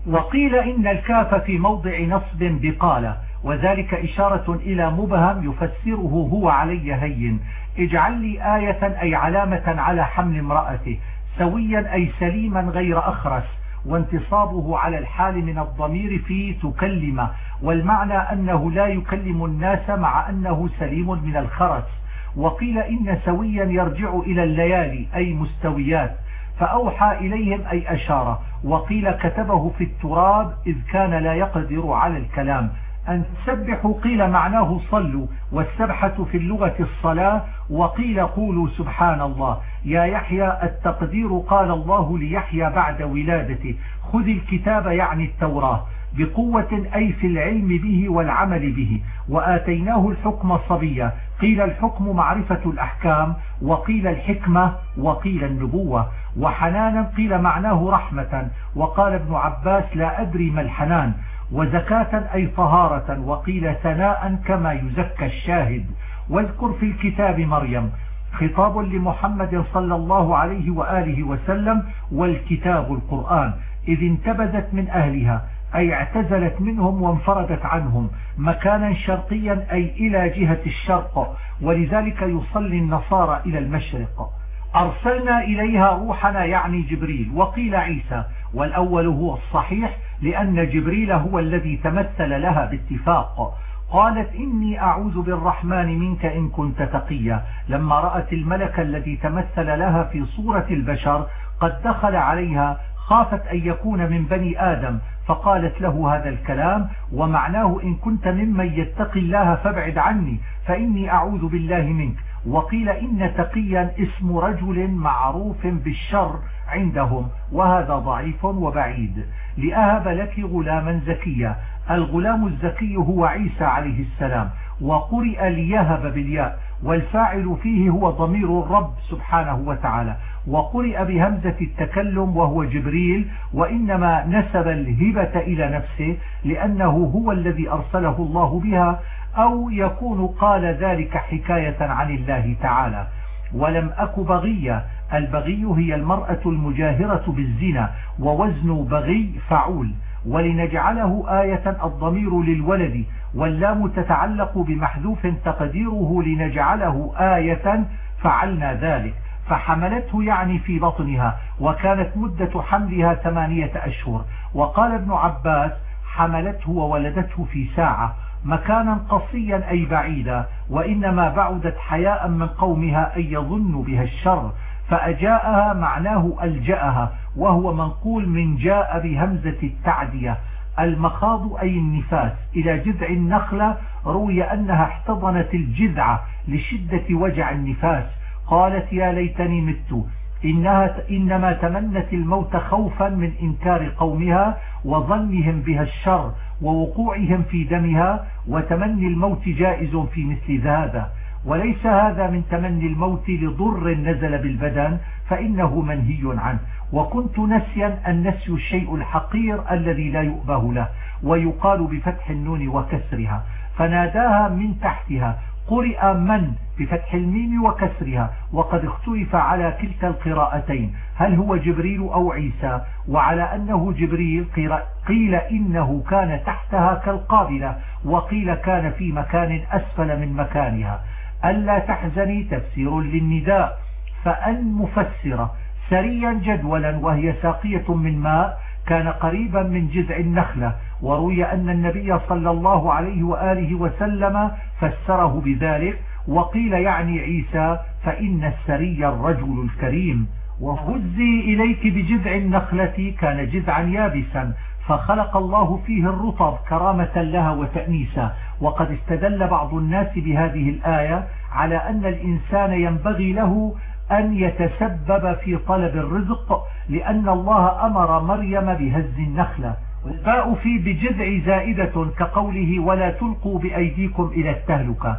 وقيل إن الكاف في موضع نصب بقال وذلك إشارة إلى مبهم يفسره هو علي هين. اجعل لي آية أي علامة على حمل امرأته سويا أي سليما غير أخرس. وانتصابه على الحال من الضمير في تكلم والمعنى أنه لا يكلم الناس مع أنه سليم من الخرس. وقيل إن سويا يرجع إلى الليالي أي مستويات. فأوحى إليهم أي أشار. وقيل كتبه في التراب إذ كان لا يقدر على الكلام. أن تسبحوا قيل معناه صلوا والسبحة في اللغة الصلاة وقيل قولوا سبحان الله. يا يحيى التقدير قال الله ليحيى بعد ولادته. خذ الكتاب يعني التوراة. بقوة أي في العلم به والعمل به. وآتيناه الحكم صبيا. قيل الحكم معرفة الأحكام وقيل الحكمة وقيل النبوة. وحنانا قيل معناه رحمة. وقال ابن عباس لا أدري ما الحنان. وزكاة أي طهارة وقيل ثناء كما يزكى الشاهد. واذكر في الكتاب مريم خطاب لمحمد صلى الله عليه وآله وسلم والكتاب القرآن إذ انتبذت من أهلها أي اعتزلت منهم وانفردت عنهم مكانا شرقيا أي إلى جهة الشرق ولذلك يصلي النصارى إلى المشرق. أرسلنا إليها روحنا يعني جبريل وقيل عيسى والأول هو الصحيح لأن جبريل هو الذي تمثل لها باتفاق. قالت إني أعوذ بالرحمن منك إن كنت تقيا. لما رأت الملك الذي تمثل لها في صورة البشر قد دخل عليها خافت أن يكون من بني آدم فقالت له هذا الكلام ومعناه إن كنت ممن يتقي الله فابعد عني فإني أعوذ بالله منك. وقيل إن تقيا اسم رجل معروف بالشر عندهم وهذا ضعيف وبعيد. لأهب لك غلاما زكيا. الغلام الزكي هو عيسى عليه السلام وقرئ ليهب بالياء والفاعل فيه هو ضمير الرب سبحانه وتعالى. وقرئ بهمزة التكلم وهو جبريل وإنما نسب الهبة إلى نفسه لأنه هو الذي أرسله الله بها. أو يكون قال ذلك حكاية عن الله تعالى. ولم أك بغية. البغي هي المرأة المجاهرة بالزنا ووزن بغي فعول. ولنجعله آية الضمير للولد. واللام تتعلق بمحذوف تقديره لنجعله آية فعلنا ذلك. فحملته يعني في بطنها وكانت مدة حملها ثمانية أشهر. وقال ابن عباس حملته وولدته في ساعة. مكانا قصيا أي بعيدا وإنما بعدت حياء من قومها أن يظن بها الشر فأجاءها معناه ألجأها وهو منقول من جاء بهمزة التعدية. المخاض أي النفاس إلى جذع النخلة روي أنها احتضنت الجذع لشدة وجع النفاس. قالت يا ليتني مت. إنها إنما تمنت الموت خوفا من إنكار قومها وظنهم بها الشر. ووقوعهم في دمها وتمني الموت جائز في مثل هذا وليس هذا من تمني الموت لضر نزل بالبدن فإنه منهي عنه. وكنت نسيا النسي الشيء الحقير الذي لا يؤبه له ويقال بفتح النون وكسرها. فناداها من تحتها قرئ من بفتح الميم وكسرها وقد اختلف على كلتا القراءتين هل هو جبريل أو عيسى؟ وعلى أنه جبريل قيل إنه كان تحتها كالقابلة وقيل كان في مكان أسفل من مكانها. ألا تحزني تفسير للنداء فأن مفسرة سريا جدولا وهي ساقية من ماء كان قريبا من جذع النخلة وروي أن النبي صلى الله عليه وآله وسلم فسره بذلك وقيل يعني عيسى فإن السري الرجل الكريم. وهزي إليك بجذع النخلة كان جذعا يابسا فخلق الله فيه الرطب كرامة لها وتأنيسا. وقد استدل بعض الناس بهذه الآية على أن الإنسان ينبغي له أن يتسبب في طلب الرزق لأن الله أمر مريم بهز النخلة. والباء في بجذع زائدة كقوله ولا تلقوا بأيديكم إلى التهلكة.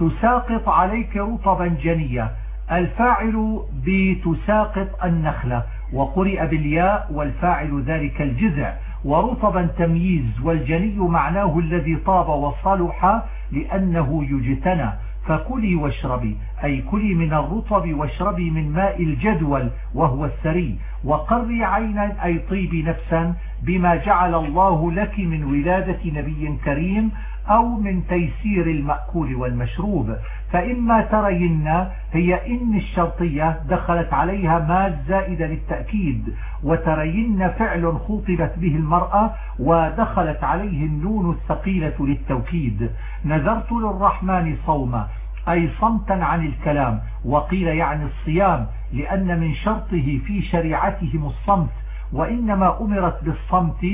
تساقط عليك رطبا جنيا الفاعل بتساقط النخلة. وقرئ بالياء والفاعل ذلك الجذع. ورطبا تمييز. والجني معناه الذي طاب وصلح لأنه يجتنى. فكلي واشربي أي كلي من الرطب واشربي من ماء الجدول وهو السري وقري عينا أي طيبي نفسا بما جعل الله لك من ولادة نبي كريم أو من تيسير المأكول والمشروب. فإما ترين هي إن الشرطية دخلت عليها ما الزائد للتأكيد وترين فعل خطبت به المرأة ودخلت عليه النون الثقيلة للتوكيد. نذرت للرحمن صوما أي صمتا عن الكلام وقيل يعني الصيام لأن من شرطه في شريعتهم الصمت وإنما أمرت بالصمت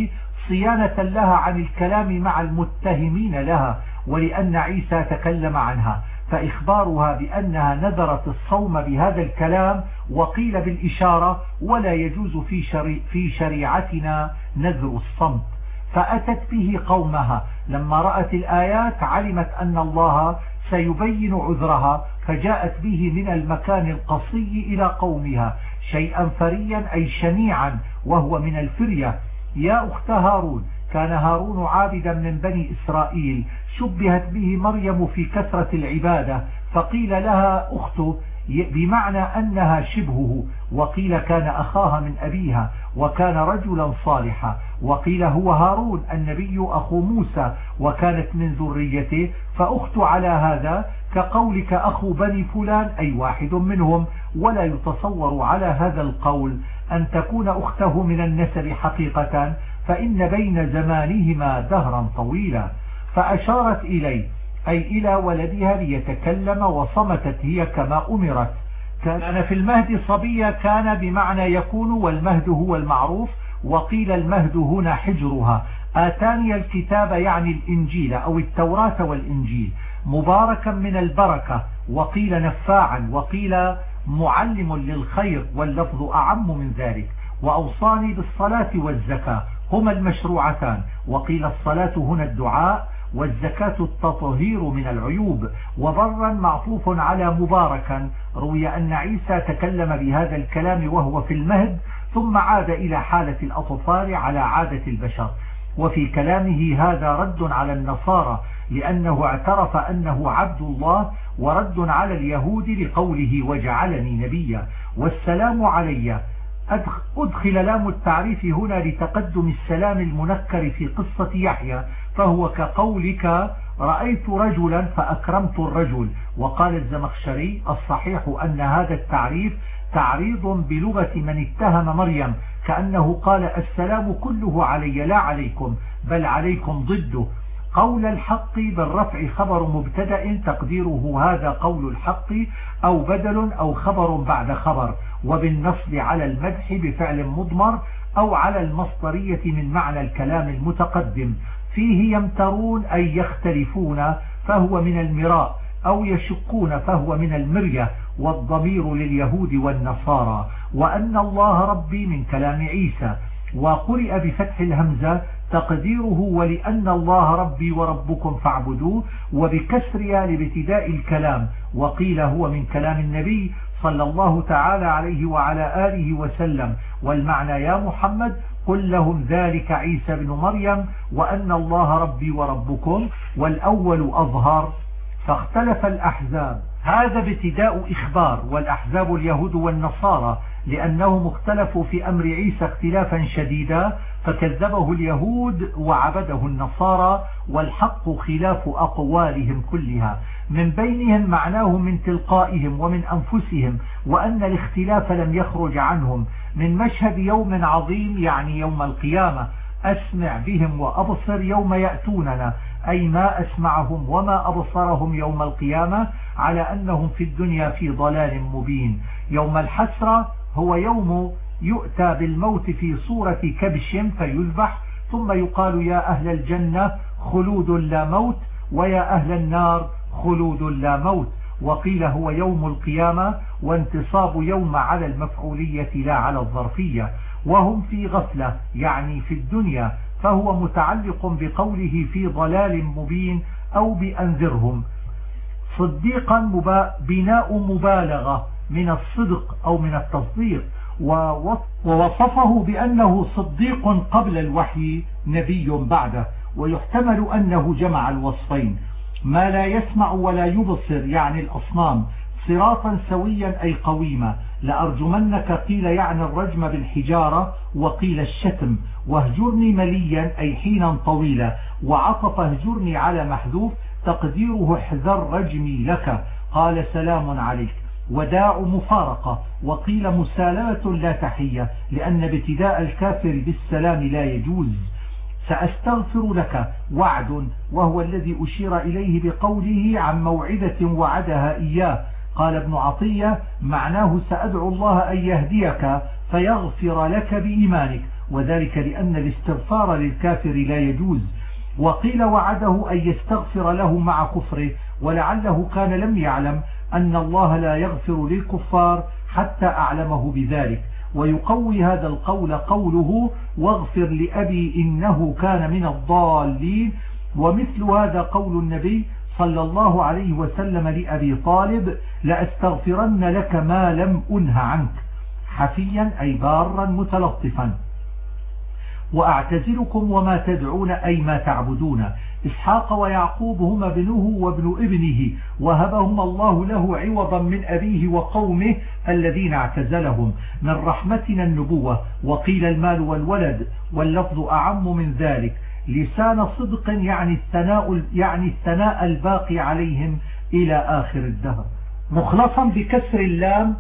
صيانة لها عن الكلام مع المتهمين لها ولأن عيسى تكلم عنها. فإخبارها بأنها نذرت الصوم بهذا الكلام وقيل بالإشارة ولا يجوز في, شري في شريعتنا نذر الصمت. فأتت به قومها. لما رأت الآيات علمت أن الله سيبين عذرها فجاءت به من المكان القصي إلى قومها شيئا فريا أي شنيعا وهو من الفرية. يا أخت هارون كان هارون عابدا من بني إسرائيل. شبهت به مريم في كثرة العبادة فقيل لها أخته بمعنى أنها شبهه. وقيل كان أخاها من أبيها وكان رجلا صالحا. وقيل هو هارون النبي أخو موسى وكانت من ذريته. فأخت على هذا كقولك أخو بني فلان أي واحد منهم. ولا يتصور على هذا القول أن تكون أخته من النسب حقيقة. فإن بين زمانهما دهرا طويلا فأشارت إليه أي إلى ولدها ليتكلم وصمتت هي كما أمرت. كان في المهد صبية كان بمعنى يكون والمهد هو المعروف وقيل المهد هنا حجرها. آتاني الكتاب يعني الإنجيل أو التوراة والإنجيل مباركا من البركة وقيل نفاعا وقيل معلم للخير واللفظ أعم من ذلك. وأوصاني بالصلاة والزكاة. هما المشروعتان. وقيل الصلاة هنا الدعاء والزكاة التطهير من العيوب وبرا معطوف على مباركا. روي أن عيسى تكلم بهذا الكلام وهو في المهد ثم عاد إلى حالة الأطفال على عادة البشر. وفي كلامه هذا رد على النصارى لأنه اعترف أنه عبد الله ورد على اليهود لقوله وجعلني نبيا. والسلام علي. أدخل لام التعريف هنا لتقدم السلام المنكر في قصة يحيى فهو كقولك رأيت رجلا فأكرمت الرجل. وقال الزمخشري الصحيح أن هذا التعريف تعريض بلغة من اتهم مريم كأنه قال السلام كله علي لا عليكم بل عليكم ضده. قول الحق بالرفع خبر مبتدأ تقديره هذا قول الحق أو بدل أو خبر بعد خبر. وبالنصب على المدح بفعل مضمر أو على المصدرية من معنى الكلام المتقدم. فيه يمترون أي يختلفون فهو من المراء أو يشقون فهو من المرية والضمير لليهود والنصارى. وأن الله ربي من كلام عيسى. وقرئ بفتح الهمزة تقديره ولأن الله ربي وربكم فاعبدوه وبكسرها لابتداء الكلام. وقيل هو من كلام النبي صلى الله تعالى عليه وعلى آله وسلم. والمعنى يا محمد قل لهم ذلك عيسى بن مريم وأن الله ربي وربكم والأول أظهر. فاختلف الأحزاب. هذا ابتداء إخبار والأحزاب اليهود والنصارى لأنهم اختلفوا في أمر عيسى اختلافا شديدا فكذبه اليهود وعبده النصارى والحق خلاف أقوالهم كلها. من بينهم معناه من تلقائهم ومن أنفسهم وأن الاختلاف لم يخرج عنهم. من مشهد يوم عظيم يعني يوم القيامة أسمع بهم وأبصر يوم يأتوننا. أي ما أسمعهم وما أبصرهم يوم القيامة على أنهم في الدنيا في ضلال مبين. يوم الحسرة هو يوم يؤتى بالموت في صورة كبش فيذبح ثم يقال يا أهل الجنة خلود لا موت ويا أهل النار خلود لا موت وقيل هو يوم القيامة وانتصاب يوم على المفعولية لا على الظرفية وهم في غفلة يعني في الدنيا فهو متعلق بقوله في ضلال مبين أو بأنذرهم. صديقا بناء مبالغة من الصدق أو من التصديق ووصفه بأنه صديق قبل الوحي نبي بعده ويحتمل أنه جمع الوصفين. ما لا يسمع ولا يبصر يعني الأصنام صراطا سويا أي قويما. لأرجمنك قيل يعني الرجم بالحجارة وقيل الشتم. واهجرني مليا أي حينا طويلا. وعطف اهجرني على محذوف تقديره احذر رجمي لك. قال سلام عليك. وداع مفارقة. وقيل مسالمة لا تحية لأن ابتداء الكافر بالسلام لا يجوز. سأستغفر لك. وعد وهو الذي أشير إليه بقوله عن موعدة وعدها إياه. قال ابن عطية معناه سأدعو الله أن يهديك فيغفر لك بإيمانك. وذلك لأن الاستغفار للكافر لا يجوز. وقيل وعده أن يستغفر له مع كفره ولعله كان لم يعلم أن الله لا يغفر للكفار حتى أعلمه بذلك. ويقوي هذا القول قوله واغفر لأبي إنه كان من الضالين. ومثل هذا قول النبي صلى الله عليه وسلم لأبي طالب لأستغفرن لك ما لم أنه عنك. حفيا أي بارا متلطفا. وأعتزلكم وما تدعون أي ما تعبدون. إسحاق ويعقوب هما ابنه وابن ابنه. وهبهما الله له عوضا من أبيه وقومه الذين اعتزلهم. من رحمتنا النبوة وقيل المال والولد واللفظ أعم من ذلك. لسان صدق يعني الثناء, يعني الثناء الباقي عليهم إلى آخر الدهر. مخلصا بكسر اللام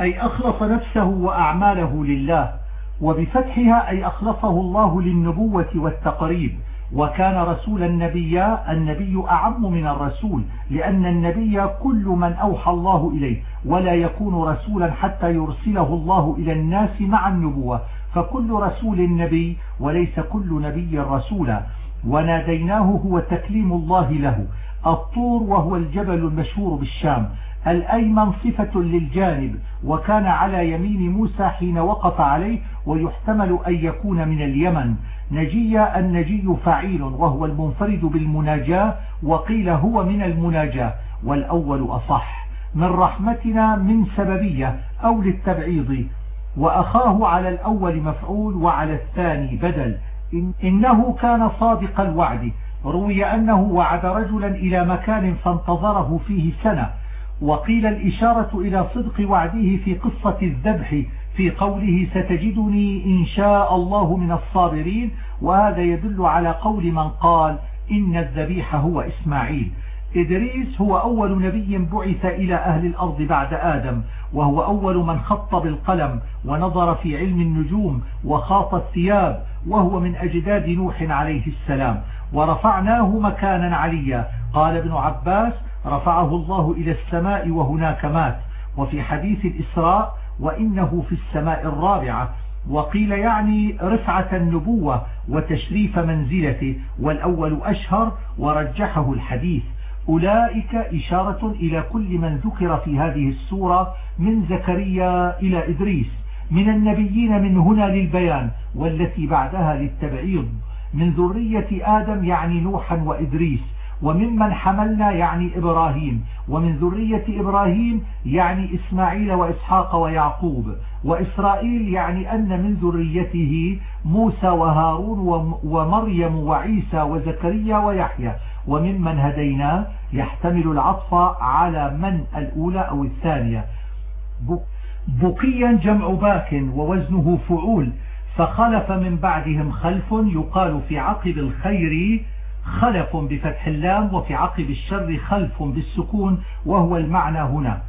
أي أخلص نفسه وأعماله لله وبفتحها أي أخلصه الله للنبوة والتقريب. وكان رسول النبي النبي أعم من الرسول لأن النبي كل من أوحى الله إليه ولا يكون رسولا حتى يرسله الله إلى الناس مع النبوة. فكل رسول نبي وليس كل نبي رسولا. وناديناه هو تكليم الله له. الطور وهو الجبل المشهور بالشام. الأيمن صفة للجانب. وكان على يمين موسى حين وقف عليه ويحتمل أن يكون من اليمن. نجي النجي فعيل وهو المنفرد بالمناجاة وقيل هو من المناجاة والأول أصح. من رحمتنا من سببية أو للتبعيض. وأخاه على الأول مفعول وعلى الثاني بدل. إن إنه كان صادق الوعد. روي أنه وعد رجلا إلى مكان فانتظره فيه سنة. وقيل الإشارة إلى صدق وعده في قصة الذبح في قوله ستجدني إن شاء الله من الصابرين وهذا يدل على قول من قال إن الذبيح هو إسماعيل. إدريس هو أول نبي بعث إلى أهل الأرض بعد آدم وهو أول من خط بالقلم ونظر في علم النجوم وخاط الثياب وهو من أجداد نوح عليه السلام. ورفعناه مكانا عليا. قال ابن عباس رفعه الله إلى السماء وهناك مات. وفي حديث الإسراء وإنه في السماء الرابعة وقيل يعني رفعة النبوة وتشريف منزلته والأول أشهر ورجحه الحديث. أولئك إشارة إلى كل من ذكر في هذه السورة من زكريا إلى إدريس من النبيين من هنا للبيان والتي بعدها للتبعيض. من ذرية آدم يعني نوحا وإدريس وممن حملنا يعني إبراهيم ومن ذرية إبراهيم يعني إسماعيل وإسحاق ويعقوب وإسرائيل يعني أن من ذريته موسى وهارون ومريم وعيسى وزكريا ويحيى. وممن هدينا يحتمل العطف على من الأولى أو الثانية. بقيا جمع باك ووزنه فعول فخلف من بعدهم خلف يقال في عقب الخير خلف بفتح اللام وفي عقب الشر خلف بالسكون وهو المعنى هنا.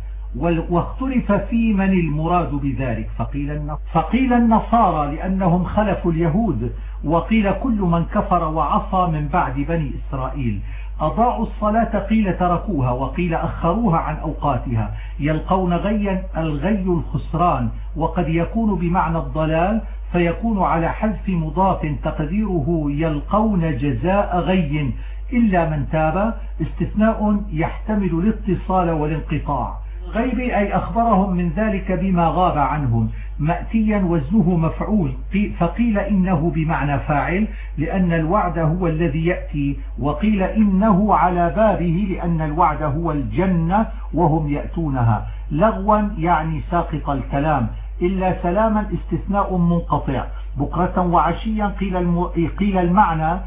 واختلف في من المراد بذلك. فقيل, فقيل النصارى لأنهم خلفوا اليهود وقيل كل من كفر وعصى من بعد بني إسرائيل. أضاعوا الصلاة قيل تركوها وقيل أخروها عن أوقاتها. يلقون غيا الغي الخسران وقد يكون بمعنى الضلال فيكون على حذف مضاف تقديره يلقون جزاء غي. إلا من تاب استثناء يحتمل الاتصال والانقطاع. غيب أي أخبرهم من ذلك بما غاب عنهم. مأتيا وزنه مفعول. فقيل إنه بمعنى فاعل لأن الوعد هو الذي يأتي. وقيل إنه على بابه لأن الوعد هو الجنة وهم يأتونها. لغوا يعني ساقط الكلام. إلا سلاما استثناء منقطع بكرة وعشيا قيل, الم... قيل المعنى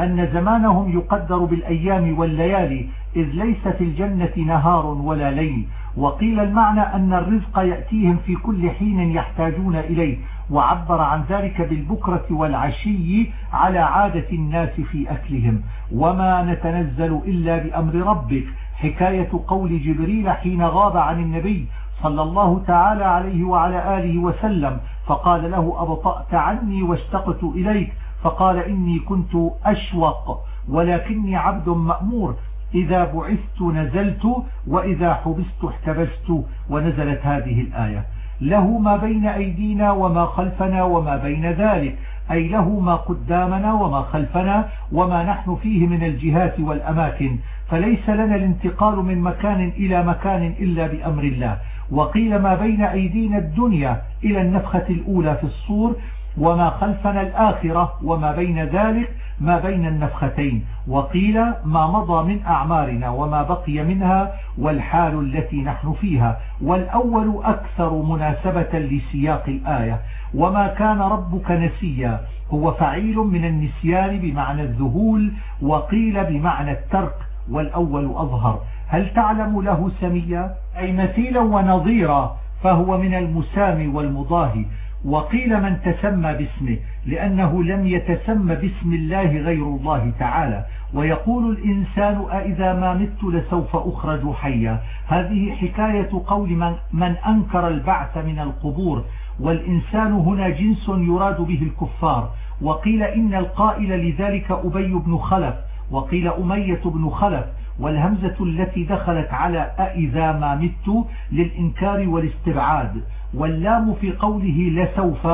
أن زمانهم يقدر بالأيام والليالي إذ ليس في الجنة نهار ولا ليل. وقيل المعنى أن الرزق يأتيهم في كل حين يحتاجون إليه وعبر عن ذلك بالبكرة والعشي على عادة الناس في أكلهم. وما نتنزل إلا بأمر ربك حكاية قول جبريل حين غاب عن النبي صلى الله تعالى عليه وعلى آله وسلم فقال له أبطأت عني واشتقت إليك فقال إني كنت أشوق ولكني عبد مأمور إذا بعثت نزلت وإذا حبست احتبست ونزلت هذه الآية. له ما بين أيدينا وما خلفنا وما بين ذلك. أي له ما قدامنا وما خلفنا وما نحن فيه من الجهات والأماكن. فليس لنا الانتقال من مكان إلى مكان إلا بأمر الله. وقيل ما بين أيدينا الدنيا إلى النفخة الأولى في الصور وما خلفنا الآخرة وما بين ذلك ما بين النفختين وقيل ما مضى من أعمارنا وما بقي منها والحال التي نحن فيها والأول أكثر مناسبة لسياق الآية وما كان ربك نسيا هو فعيل من النسيان بمعنى الذهول وقيل بمعنى الترك والأول أظهر هل تعلم له سميا؟ أي مثيلا ونظيرا فهو من المسامي والمضاهي وقيل من تسمى باسمه لأنه لم يتسمى باسم الله غير الله تعالى. ويقول الإنسان أئذا ما مت لسوف أخرج حيا. هذه حكاية قول من, من أنكر البعث من القبور. والإنسان هنا جنس يراد به الكفار. وقيل إن القائل لذلك أبي بن خلف. وقيل أمية بن خلف. والهمزة التي دخلت على أئذا ما مت للإنكار والاستبعاد. واللام في قوله لسوف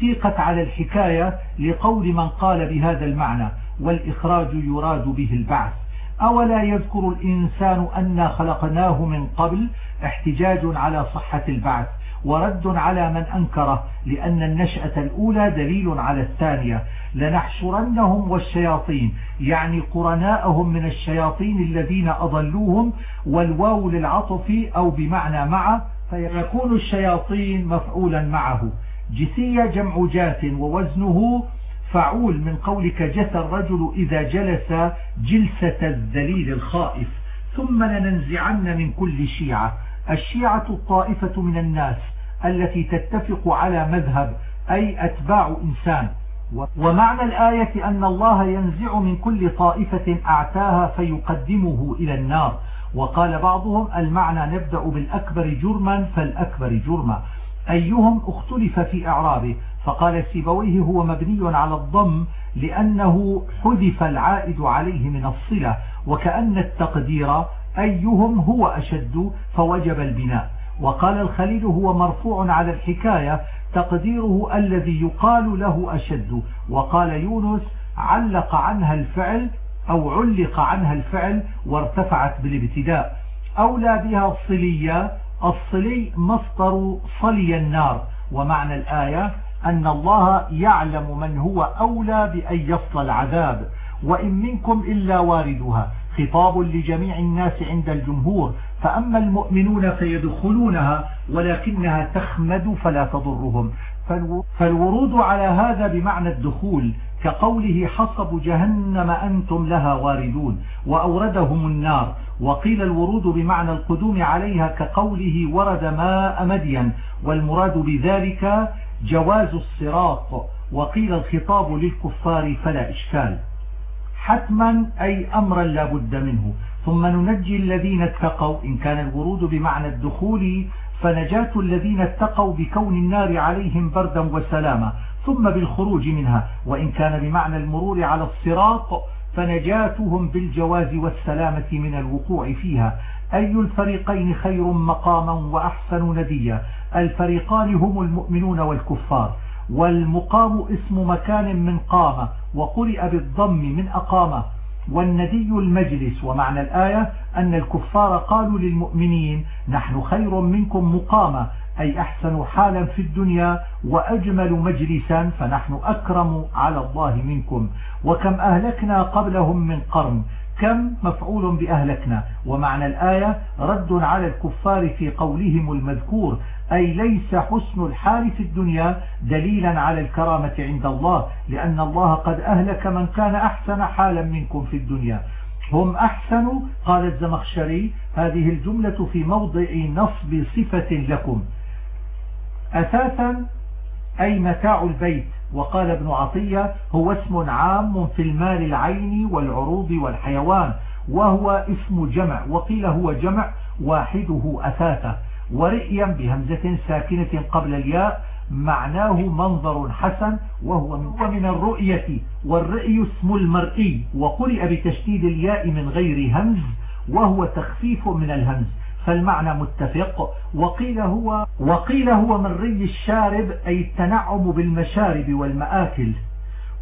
سيقت على الحكاية لقول من قال بهذا المعنى والإخراج يراد به البعث. أولا يذكر الإنسان أنا خلقناه من قبل احتجاج على صحة البعث ورد على من أنكره لأن النشأة الأولى دليل على الثانية. لنحشرنهم والشياطين يعني قرناءهم من الشياطين الذين أضلوهم والواو للعطف أو بمعنى مع فيكون الشياطين مفعولا معه. جثية جمع جاث ووزنه فعول من قولك جثى الرجل إذا جلس جلسة الذليل الخائف. ثم لننزعن من كل شيعة. الشيعة الطائفة من الناس التي تتفق على مذهب أي أتباع إنسان. ومعنى الآية أن الله ينزع من كل طائفة أعتاها فيقدمه إلى النار. وقال بعضهم المعنى نبدأ بالأكبر جرما فالأكبر جرما. أيهم اختلف في إعرابه؟ فقال سيبويه هو مبني على الضم لأنه حذف العائد عليه من الصلة وكأن التقدير أيهم هو أشد فوجب البناء. وقال الخليل هو مرفوع على الحكاية تقديره الذي يقال له أشد. وقال يونس علق عنها الفعل أو علق عنها الفعل وارتفعت بالابتداء. أولى بها الصلية. الصلي مصدر صلي النار. ومعنى الآية أن الله يعلم من هو أولى بأن يصل العذاب. وإن منكم إلا واردها. خطاب لجميع الناس عند الجمهور. فأما المؤمنون فيدخلونها ولكنها تخمد فلا تضرهم. فالورود على هذا بمعنى الدخول كقوله حصب جهنم أنتم لها واردون وأوردهم النار وقيل الورود بمعنى القدوم عليها كقوله ورد ماء مدين والمراد بذلك جواز الصراط وقيل الخطاب للكفار فلا إشكال. حتما أي أمرا لا بد منه. ثم ننجي الذين اتقوا إن كان الورود بمعنى الدخول فنجاة الذين اتقوا بكون النار عليهم بردا وسلاما ثم بالخروج منها. وإن كان بمعنى المرور على الصراط فنجاتهم بالجواز والسلامة من الوقوع فيها. أي الفريقين خير مقاما وأحسن نديا؟ الفريقان هم المؤمنون والكفار. والمقام اسم مكان من قام وقرئ بالضم من أقام. والندي المجلس. ومعنى الآية أن الكفار قالوا للمؤمنين نحن خير منكم مقاما أي أحسن حالا في الدنيا وأجمل مجلسا فنحن أكرم على الله منكم. وكم أهلكنا قبلهم من قرن كم مفعول بأهلكنا. ومعنى الآية رد على الكفار في قولهم المذكور أي ليس حسن الحال في الدنيا دليلا على الكرامة عند الله لأن الله قد أهلك من كان أحسن حالا منكم في الدنيا. هم أحسن؟ قال الزمخشري هذه الجملة في موضع نصب صفة لكم. أساسا أي متاع البيت. وقال ابن عطية هو اسم عام في المال العين والعروض والحيوان وهو اسم جمع. وقيل هو جمع واحدة أثاثة. ورئيا بهمزة ساكنة قبل الياء معناه منظر حسن وهو من الرؤية والرئي اسم المرئي وقرئ بتشديد الياء من غير همز وهو تخفيف من الهمز فالمعنى متفق. وقيل هو, وقيل هو من ري الشارب أي التنعم بالمشارب والمآكل.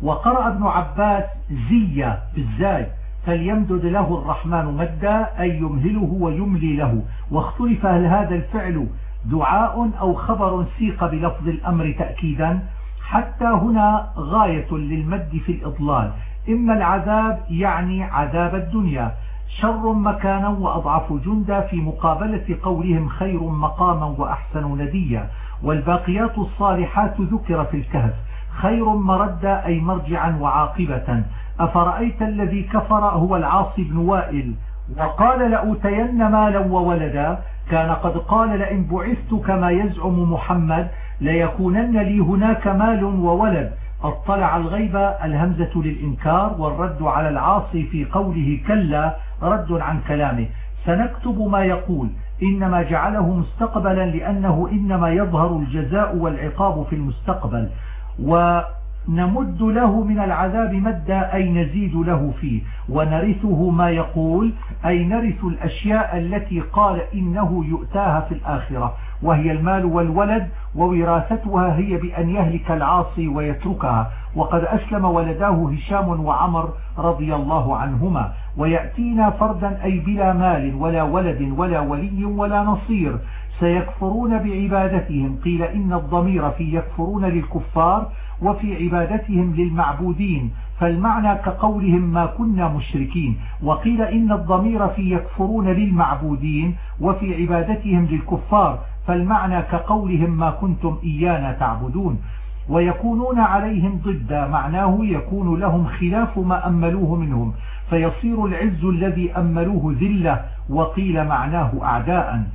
وقرأ ابن عباس زية بالزاي فليمدد له الرحمن مدا أي يمهله ويملي له. واختلف هل هذا الفعل دعاء أو خبر سيق بلفظ الأمر تأكيدا؟ حتى هنا غاية للمد في الإضلال. إما العذاب يعني عذاب الدنيا. شر مكانا وأضعف جندا في مقابلة قولهم خير مقاما وأحسن نديا. والباقيات الصالحات ذكر في الكهف. خير مردا أي مرجعا وعاقبة. أفرأيت الذي كفر هو العاصي بن وائل؟ وقال لأوتين مالا وولدا. كان قد قال لئن بعثت كما يزعم محمد ليكونن لي هناك مال وولد. اطلع الغيب الهمزة للإنكار والرد على العاصي في قوله كلا رد عن كلامه. سنكتب ما يقول. إنما جعله مستقبلا لأنه إنما يظهر الجزاء والعقاب في المستقبل. ونمد له من العذاب مدا أي نزيد له فيه. ونرثه ما يقول أي نرث الأشياء التي قال إنه يؤتاها في الآخرة. وهي المال والولد ووراثتها هي بأن يهلك العاصي ويتركها. وقد أسلم ولداه هشام وعمر رضي الله عنهما. ويأتينا فردا أي بلا مال ولا ولد ولا ولي ولا نصير. سيكفرون بعبادتهم. قيل إن الضمير في يكفرون للكفار وفي عبادتهم للمعبودين فالمعنى كقولهم ما كنا مشركين. وقيل إن الضمير في يكفرون للمعبودين وفي عبادتهم للكفار فالمعنى كقولهم ما كنتم إيانا تعبدون. ويكونون عليهم ضد معناه يكون لهم خلاف ما أملوه منهم فيصير العز الذي أملوه ذلة وقيل معناه أعداء.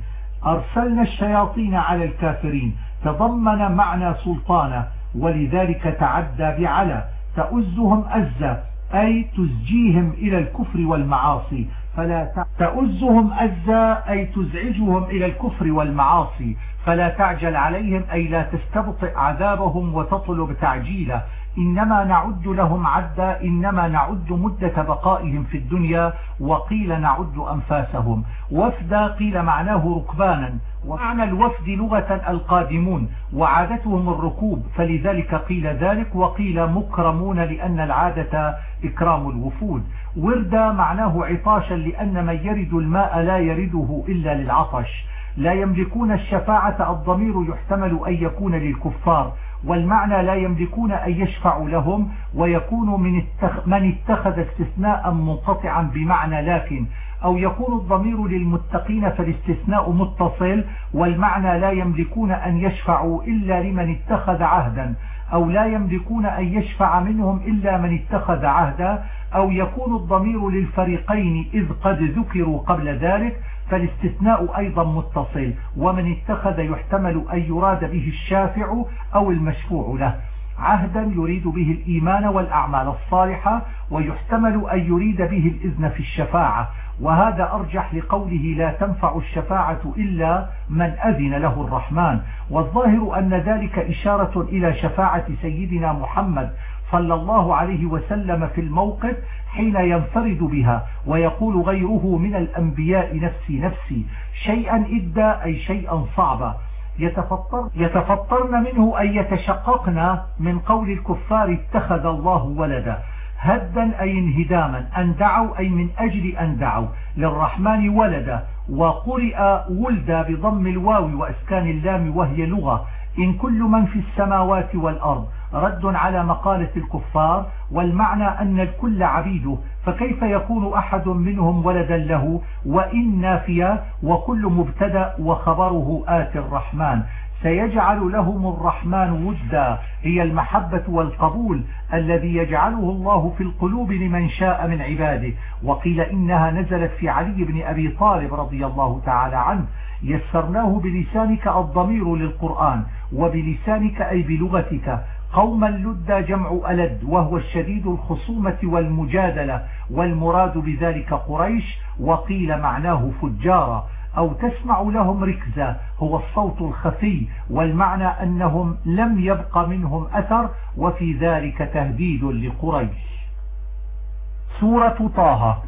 أرسلنا الشياطين على الكافرين تضمن معنى سلطانه ولذلك تعدى بعلى تؤزهم أزا أي تزجيهم إلى الكفر والمعاصي. فلا تؤزهم أزا أي تزعجهم إلى الكفر والمعاصي. فلا تعجل عليهم أي لا تستبطئ عذابهم وتطلب تعجيله إنما نعد لهم عدا إنما نعد مدة بقائهم في الدنيا وقيل نعد أنفاسهم. وفدا قيل معناه ركبانا. ومعنى الوفد لغة القادمون وعادتهم الركوب. فلذلك قيل ذلك وقيل مكرمون لأن العادة إكرام الوفود. وردا معناه عطاشا لأن من يرد الماء لا يرده إلا للعطش. لا يملكون الشفاعة الضمير يحتمل أن يكون للكفار. والمعنى لا يملكون أن يشفعوا لهم ويكون من, من اتخذ استثناء منقطعا بمعنى لكن. أو يكون الضمير للمتقين فالاستثناء متصل والمعنى لا يملكون أن يشفعوا إلا لمن اتخذ عهدا. أو لا يملكون أن يشفع منهم إلا من اتخذ عهدا. أو يكون الضمير للفريقين إذ قد ذكروا قبل ذلك فالاستثناء أيضا متصل ومن اتخذ يحتمل أن يراد به الشافع أو المشفوع له. عهدا يريد به الإيمان والأعمال الصالحة ويحتمل أن يريد به الإذن في الشفاعة. وهذا أرجح لقوله لا تنفع الشفاعة إلا من أذن له الرحمن. والظاهر أن ذلك إشارة إلى شفاعة سيدنا محمد صلى الله عليه وسلم في الموقف حين ينفرد بها ويقول غيره من الأنبياء نفسي نفسي شيئا إدى أي شيئا صعبا يتفطر يتفطرن منه أن يتشققن من قول الكفار اتخذ الله ولدا. هدا أي انهداما أن دعوا أي من أجل أن دعوا. للرحمن ولدا وقرئ ولدا بضم الواو وأسكان اللام وهي لغة. إن كل من في السماوات والأرض رد على مقالة الكفار والمعنى أن الكل عبيده فكيف يكون أحد منهم ولدا له؟ وإن نافيا وكل مبتدأ وخبره آت الرحمن. سيجعل لهم الرحمن ودا هي المحبة والقبول الذي يجعله الله في القلوب لمن شاء من عباده. وقيل إنها نزلت في علي بن أبي طالب رضي الله تعالى عنه. يسرناه بلسانك الضمير للقرآن وبلسانك أي بلغتك. قوما لد جمع ألد وهو الشديد الخصومة والمجادلة والمراد بذلك قريش وقيل معناه فجارا أو تسمع لهم ركزا هو الصوت الخفي والمعنى أنهم لم يبق منهم أثر وفي ذلك تهديد لقريش. سورة طه.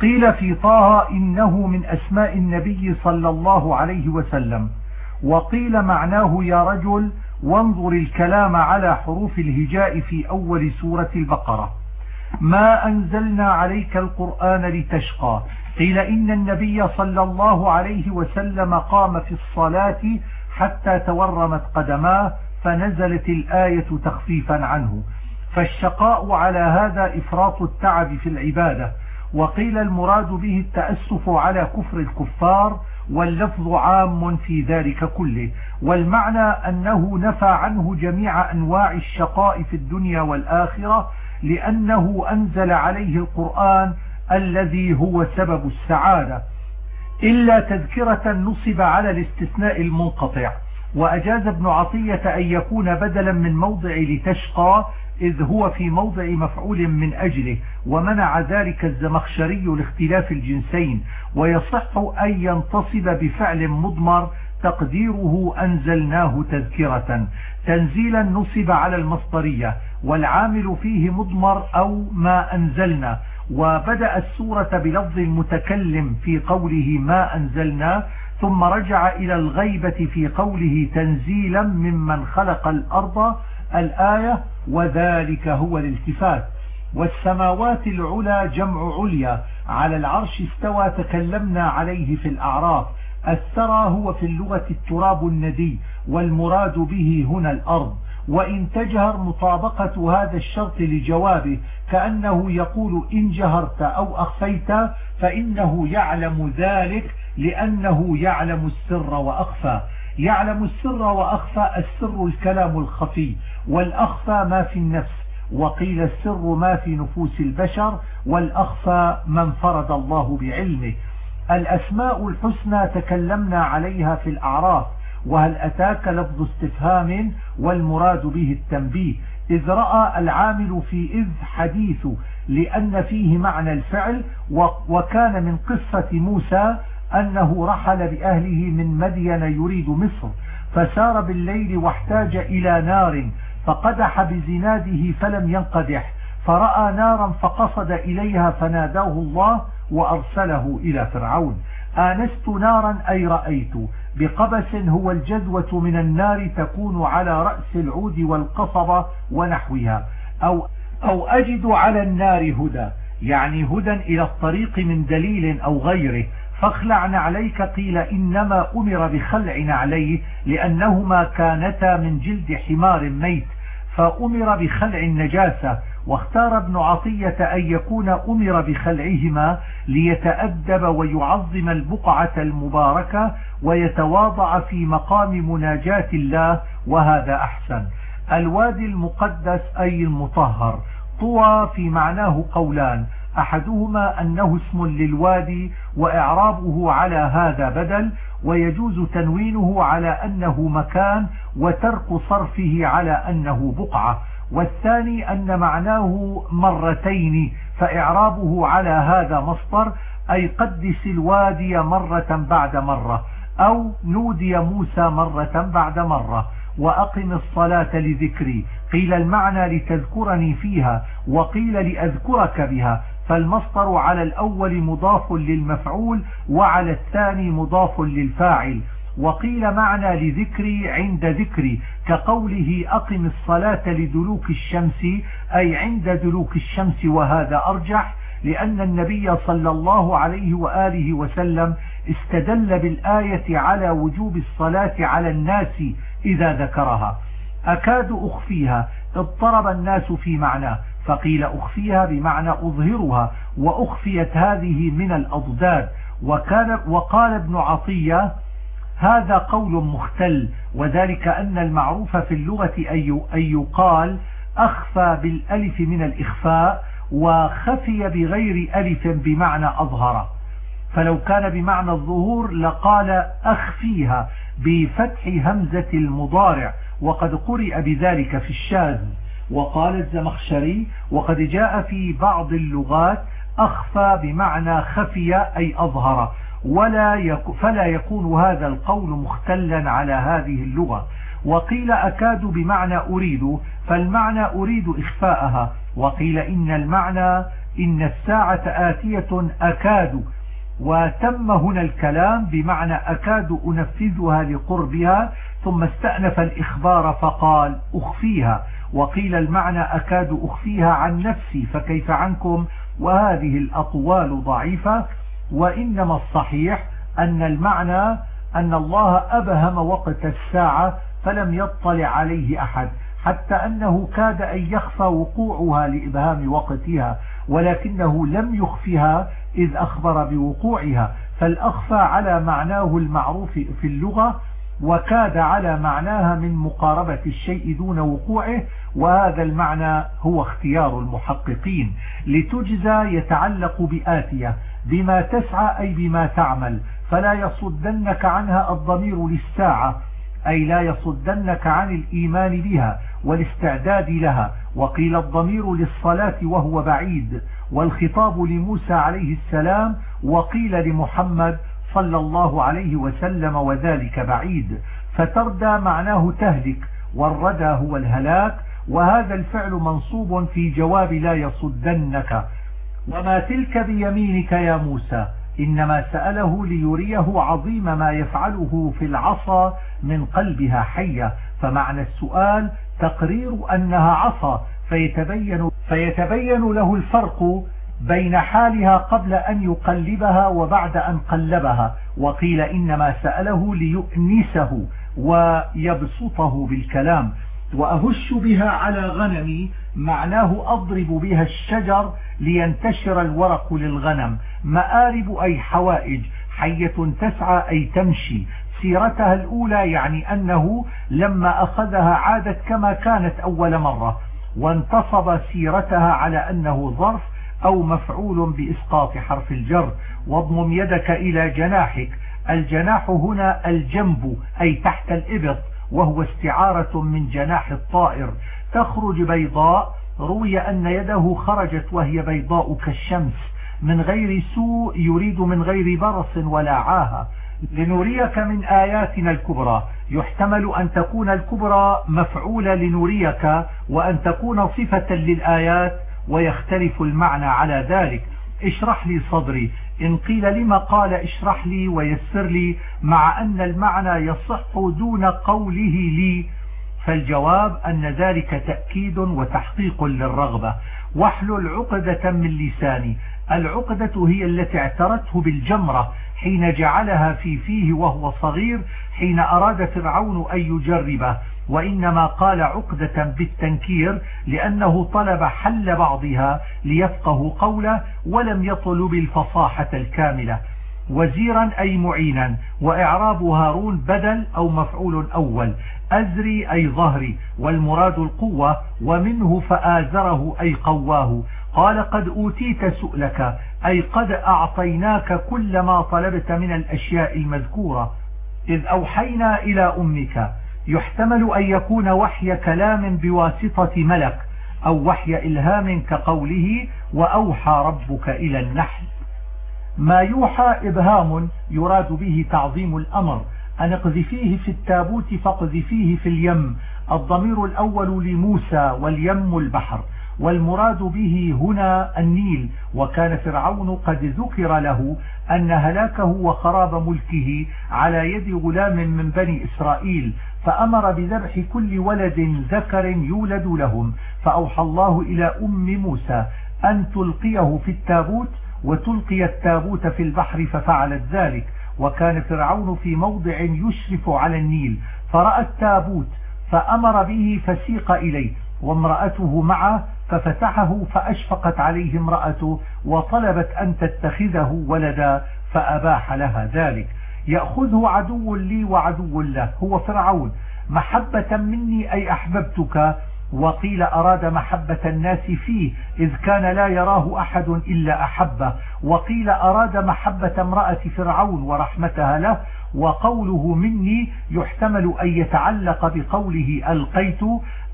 قيل في طه إنه من أسماء النبي صلى الله عليه وسلم. وقيل معناه يا رجل وانظر الكلام على حروف الهجاء في أول سورة البقرة. ما أنزلنا عليك القرآن لتشقى. قيل إن النبي صلى الله عليه وسلم قام في الصلاة حتى تورمت قدماه فنزلت الآية تخفيفا عنه. فالشقاء على هذا إفراط التعب في العبادة. وقيل المراد به التأسف على كفر الكفار واللفظ عام في ذلك كله. والمعنى أنه نفى عنه جميع أنواع الشقاء في الدنيا والآخرة لأنه أنزل عليه القرآن الذي هو سبب السعادة إلا تذكرة نصب على الاستثناء المنقطع. وأجاز ابن عطية أن يكون بدلا من موضع لتشقى إذ هو في موضع مفعول من أجله ومنع ذلك الزمخشري لاختلاف الجنسين. ويصح أن ينتصب بفعل مضمر تقديره أنزلناه تذكرة. تنزيلا نصب على المصدرية والعامل فيه مضمر أو ما أنزلنا. وبدأ السورة بلفظ المتكلم في قوله ما أنزلنا ثم رجع إلى الغيبة في قوله تنزيلا ممن خلق الأرض الآية وذلك هو الالتفات. والسماوات العلى جمع عليا على العرش استوى تكلمنا عليه في الأعراف. الثرى هو في اللغة التراب الندي والمراد به هنا الأرض. وإن تجهر مطابقة هذا الشرط لجوابه كأنه يقول إن جهرت أو أخفيت فإنه يعلم ذلك لأنه يعلم السر وأخفى. يعلم السر وأخفى السر الكلام الخفي والأخفى ما في النفس وقيل السر ما في نفوس البشر والأخفى من فرض الله بعلمه. الأسماء الحسنى تكلمنا عليها في الأعراف وهل أتاك لفظ استفهام والمراد به التنبيه؟ إذ رأى العامل في إذ حديث لأن فيه معنى الفعل وكان من قصة موسى أنه رحل بأهله من مدين يريد مصر فسار بالليل واحتاج إلى نار فقدح بزناده فلم ينقدح فرأى نارا فقصد إليها فناداه الله وأرسله إلى فرعون. آنست نارا أي رأيت؟ بقبس هو الجذوة من النار تكون على رأس العود والقصبة ونحوها. أو, أو أجد على النار هدى. يعني هدى إلى الطريق من دليل أو غيره. فاخلع نعليك قيل إنما أمر بخلع نعليه لأنهما كانتا من جلد حمار ميت. فأمر بخلع النجاسة. واختار ابن عطية أن يكون أمر بخلعهما ليتأدب ويعظم البقعة المباركة ويتواضع في مقام مناجاة الله وهذا أحسن. الوادي المقدس أي المطهر. طوى في معناه قولان. أحدهما أنه اسم للوادي وإعرابه على هذا بدل ويجوز تنوينه على أنه مكان وترك صرفه على أنه بقعة. والثاني أن معناه مرتين فإعرابه على هذا مصدر أي قدس الوادي مرة بعد مرة أو نودي موسى مرة بعد مرة وأقم الصلاة لذكري. قيل المعنى لتذكرني فيها وقيل لأذكرك بها فالمصدر على الأول مضاف للمفعول وعلى الثاني مضاف للفاعل. وقيل معنى لذكري عند ذكري كقوله أقم الصلاة لدلوك الشمس أي عند دلوك الشمس وهذا أرجح لأن النبي صلى الله عليه وآله وسلم استدل بالآية على وجوب الصلاة على الناس إذا ذكرها. أكاد أخفيها اضطرب الناس في معناه فقيل أخفيها بمعنى أظهرها وأخفيت هذه من الأضداد. وكان وقال ابن عطية هذا قول مختل وذلك أن المعروف في اللغة أن يقال أخفى بالألف من الإخفاء وخفي بغير ألف بمعنى أظهر. فلو كان بمعنى الظهور لقال أخفيها بفتح همزة المضارع وقد قرئ بذلك في الشاذ. وقال الزمخشري وقد جاء في بعض اللغات أخفى بمعنى خفي أي أظهر. ولا يك فلا يكون هذا القول مختلا على هذه اللغة. وقيل أكاد بمعنى أريد فالمعنى أريد إخفاءها. وقيل إن المعنى إن الساعة آتية أكاد. وتم هنا الكلام بمعنى أكاد أنفذها لقربها ثم استأنف الإخبار فقال أخفيها. وقيل المعنى أكاد أخفيها عن نفسي فكيف عنكم؟ وهذه الأقوال ضعيفة. وإنما الصحيح أن المعنى أن الله أبهم وقت الساعة فلم يطلع عليه أحد حتى أنه كاد أن يخفى وقوعها لإبهام وقتها ولكنه لم يخفها إذ أخبر بوقوعها فالأخفى على معناه المعروف في اللغة وكاد على معناها من مقاربة الشيء دون وقوعه وهذا المعنى هو اختيار المحققين لتجزى يتعلق بآتية بما تسعى أي بما تعمل فلا يصدنك عنها الضمير للساعة أي لا يصدنك عن الإيمان بها والاستعداد لها وقيل الضمير للصلاة وهو بعيد والخطاب لموسى عليه السلام وقيل لمحمد صلى الله عليه وسلم وذلك بعيد فتردى معناه تهلك والردى هو الهلاك وهذا الفعل منصوب في جواب لا يصدنك. وما تلك بيمينك يا موسى؟ إنما سأله ليريه عظيم ما يفعله في العصا من قلبها حية. فمعنى السؤال تقرير أنها عصا. فيتبين, فيتبين له الفرق بين حالها قبل أن يقلبها وبعد أن قلبها. وقيل إنما سأله ليؤنسه ويبسطه بالكلام. وأهش بها على غنمي معناه أضرب بها الشجر لينتشر الورق للغنم. مآرب أي حوائج حية تسعى أي تمشي. سيرتها الأولى يعني أنه لما أخذها عادت كما كانت أول مرة وانتصب سيرتها على أنه ظرف أو مفعول بإسقاط حرف الجر. واضمم يدك إلى جناحك. الجناح هنا الجنب أي تحت الإبط. وهو استعارة من جناح الطائر. تخرج بيضاء روي أن يده خرجت وهي بيضاء كالشمس. من غير سوء يريد من غير برص ولا عاهة. لنريك من آياتنا الكبرى. يحتمل أن تكون الكبرى مفعولة لنريك وأن تكون صفة للآيات ويختلف المعنى على ذلك. اشرح لي صدري. إن قيل لما قال اشرح لي ويسر لي مع أن المعنى يصح دون قوله لي فالجواب أن ذلك تأكيد وتحقيق للرغبة. واحلل عقدة من لساني. العقدة هي التي اعترته بالجمرة. حين جعلها في فيه وهو صغير حين أراد فرعون أن يجربه. وإنما قال عقدة بالتنكير لأنه طلب حل بعضها ليفقه قوله ولم يطلب الفصاحة الكاملة وزيرا أي معينا وإعراب هارون بدل أو مفعول أول. أزري أي ظهري والمراد القوة ومنه فآزره أي قواه. قال قد أوتيت سؤلك أي قد أعطيناك كل ما طلبت من الأشياء المذكورة إذ أوحينا إلى أمك يحتمل أن يكون وحي كلام بواسطة ملك أو وحي إلهام كقوله وأوحى ربك إلى النحل. ما يوحى إبهام يراد به تعظيم الأمر أن اقذفيه في التابوت فاقذفيه في اليم الضمير الأول لموسى واليم البحر. والمراد به هنا النيل. وكان فرعون قد ذكر له أن هلاكه وخراب ملكه على يد غلام من بني إسرائيل فأمر بذبح كل ولد ذكر يولد لهم. فأوحى الله إلى أم موسى أن تلقيه في التابوت وتلقي التابوت في البحر ففعلت ذلك. وكان فرعون في موضع يشرف على النيل. فرأى التابوت فأمر به فسيق إليه. وامرأته معه ففتحه فأشفقت عليه امرأته وطلبت أن تتخذه ولدا فأباح لها ذلك. يأخذه عدو لي وعدو له هو فرعون. محبة مني أي أحببتك؟ وقيل أراد محبة الناس فيه إذ كان لا يراه أحد إلا أحبه. وقيل أراد محبة امرأة فرعون ورحمتها له وقوله مني يحتمل أن يتعلق بقوله ألقيت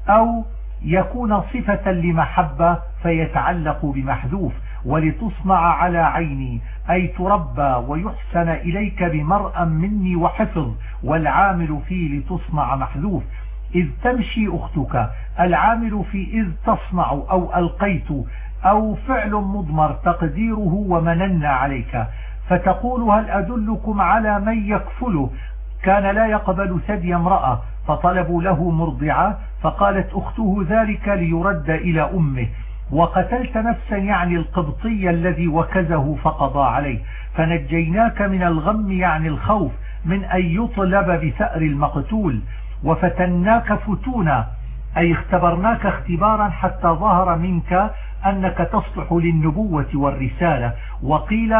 أو يكون صفة لمحبة فيتعلق بمحذوف ولتصنع على عيني أي تربى ويحسن إليك بمرأ مني وحفظ والعامل فيه لتصنع محذوف. إذ تمشي أختك العامل في إذ تصنع أو ألقيت أو فعل مضمر تقديره ومننا عليك. فتقول هل أدلكم على من يكفله؟ كان لا يقبل ثدي امرأة فطلبوا له مرضعة فقالت أخته ذلك ليرد إلى أمه. وقتلت نفسا يعني القبطي الذي وكزه فقضى عليه. فنجيناك من الغم يعني الخوف من أن يطلب بثأر المقتول. وفتناك فتونا أي اختبرناك اختبارا حتى ظهر منك أنك تصلح للنبوة والرسالة. وقيل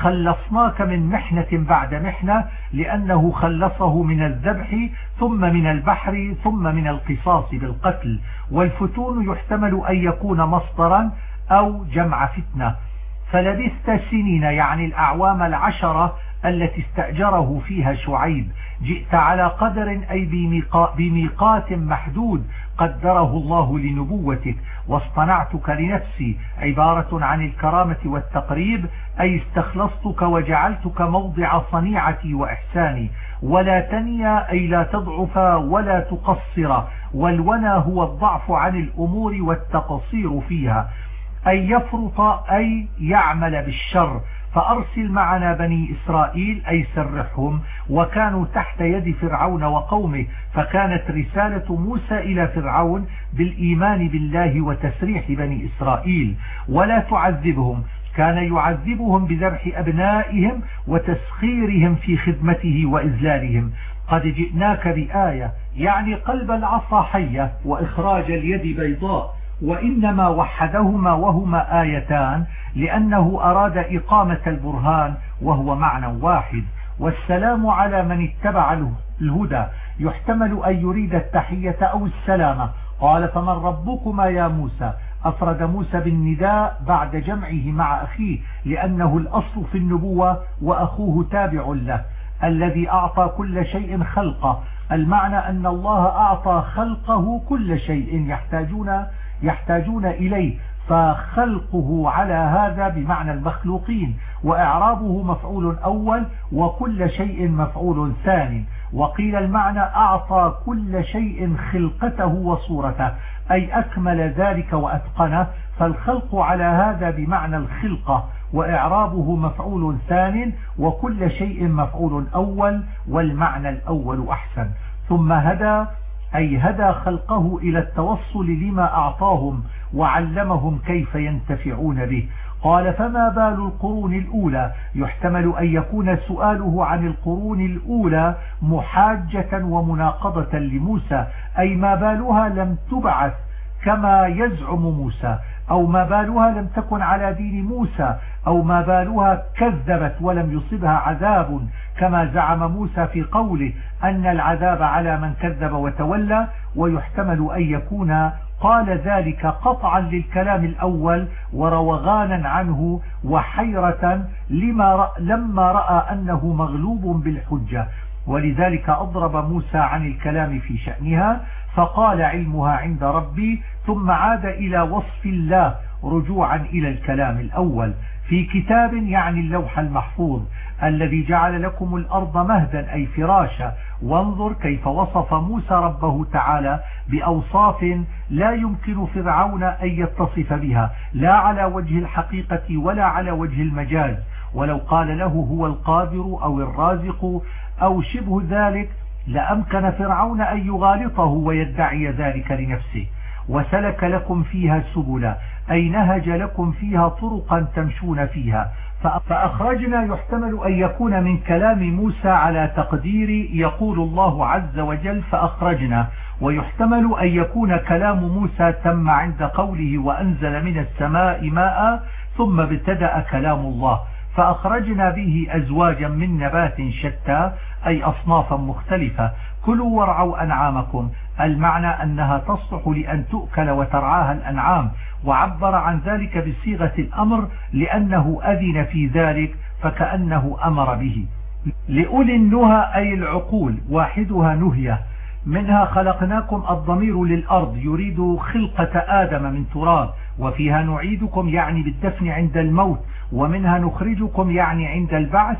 خلصناك من محنة بعد محنة لأنه خلصه من الذبح ثم من البحر ثم من القصاص بالقتل. والفتون يحتمل أن يكون مصدرا أو جمع فتنة. فلبثت سنين يعني الأعوام العشرة التي استأجره فيها شعيب. جئت على قدر أي بميقات محدود قدره الله لنبوتك واصطنعتك لنفسي عبارة عن الكرامة والتقريب أي استخلصتك وجعلتك موضع صنيعتي وإحساني. ولا تنيا أي لا تضعف ولا تقصر. والونى هو الضعف عن الأمور والتقصير فيها. أي يفرط أي يعمل بالشر. فأرسل معنا بني إسرائيل أي سرحهم وكانوا تحت يد فرعون وقومه فكانت رسالة موسى إلى فرعون بالإيمان بالله وتسريح بني إسرائيل. ولا تعذبهم كان يعذبهم بذبح أبنائهم وتسخيرهم في خدمته وإذلالهم قد جئناك بآية يعني قلب العصا حية وإخراج اليد بيضاء. وإنما وحدهما وهما آيتان لأنه أراد إقامة البرهان وهو معنى واحد. والسلام على من اتبع الهدى. يحتمل أن يريد التحية أو السلامة. قال فمن ربكما يا موسى؟ أفرد موسى بالنداء بعد جمعه مع أخيه لأنه الأصل في النبوة وأخوه تابع له الذي أعطى كل شيء خلقه. المعنى أن الله أعطى خلقه كل شيء يحتاجون يحتاجون إليه فخلقه على هذا بمعنى المخلوقين وإعرابه مفعول أول وكل شيء مفعول ثاني وقيل المعنى أعطى كل شيء خلقته وصورته أي أكمل ذلك وأتقنه. فالخلق على هذا بمعنى الخلقة وإعرابه مفعول ثان وكل شيء مفعول أول والمعنى الأول أحسن. ثم هدى أي هدى خلقه إلى التوصل لما أعطاهم وعلمهم كيف ينتفعون به. قال فما بال القرون الأولى؟ يحتمل أن يكون سؤاله عن القرون الأولى محاجة ومناقضة لموسى أي ما بالها لم تبعث كما يزعم موسى أو ما بالها لم تكن على دين موسى أو ما بالها كذبت ولم يصبها عذاب كما زعم موسى في قوله أن العذاب على من كذب وتولى ويحتمل أن يكون قال ذلك قطعا للكلام الأول وروغانا عنه وحيرة لما لما رأى أنه مغلوب بالحجة. ولذلك أضرب موسى عن الكلام في شأنها فقال علمها عند ربي ثم عاد إلى وصف الله رجوعا إلى الكلام الأول. في كتاب يعني اللوح المحفوظ الذي جعل لكم الأرض مهدا أي فراشا. وانظر كيف وصف موسى ربه تعالى بأوصاف لا يمكن فرعون أن يتصف بها لا على وجه الحقيقة ولا على وجه المجاز. ولو قال له هو القادر أو الرازق أو شبه ذلك لأمكن فرعون أن يغالطه ويدعي ذلك لنفسه. وسلك لكم فيها سبلا أي نهج لكم فيها طرقا تمشون فيها. فأخرجنا يحتمل أن يكون من كلام موسى على تقدير يقول الله عز وجل فأخرجنا. ويحتمل أن يكون كلام موسى تم عند قوله وأنزل من السماء ماء ثم ابتدأ كلام الله. فأخرجنا به أزواجا من نبات شتى أي أصنافا مختلفة. كلوا وارعوا أنعامكم. المعنى أنها تصلح لأن تؤكل وترعاها الأنعام وعبر عن ذلك بصيغة الأمر لأنه أذن في ذلك فكأنه أمر به. لأولي النهى أي العقول واحدها نهية. منها خلقناكم الضمير للأرض يريد خلقة آدم من تراب وفيها نعيدكم يعني بالدفن عند الموت ومنها نخرجكم يعني عند البعث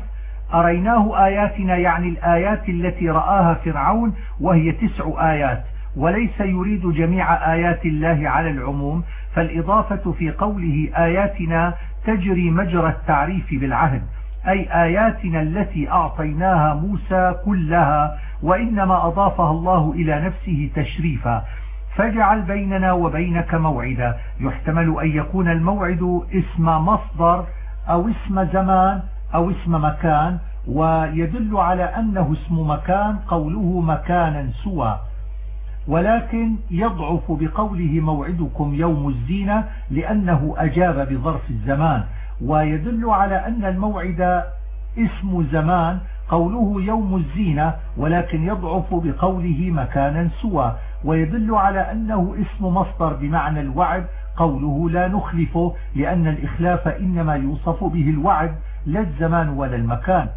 أريناه آياتنا يعني الآيات التي رآها فرعون وهي تسع آيات وليس يريد جميع آيات الله على العموم فالإضافة في قوله آياتنا تجري مجرى التعريف بالعهد أي آياتنا التي أعطيناها موسى كلها وإنما أضافها الله إلى نفسه تشريفا. فاجعل بيننا وبينك موعدا. يحتمل أن يكون الموعد اسم مصدر أو اسم زمان. أو اسم مكان ويدل على أنه اسم مكان قوله مكانا سوى. ولكن يضعف بقوله موعدكم يوم الزينة لأنه أجاب بظرف الزمان. ويدل على أن الموعد اسم زمان قوله يوم الزينة ولكن يضعف بقوله مكانا سوى. ويدل على أنه اسم مصدر بمعنى الوعد قوله لا نخلفه لأن الإخلاف إنما يوصف به الوعد. لا الزمان ولا المكان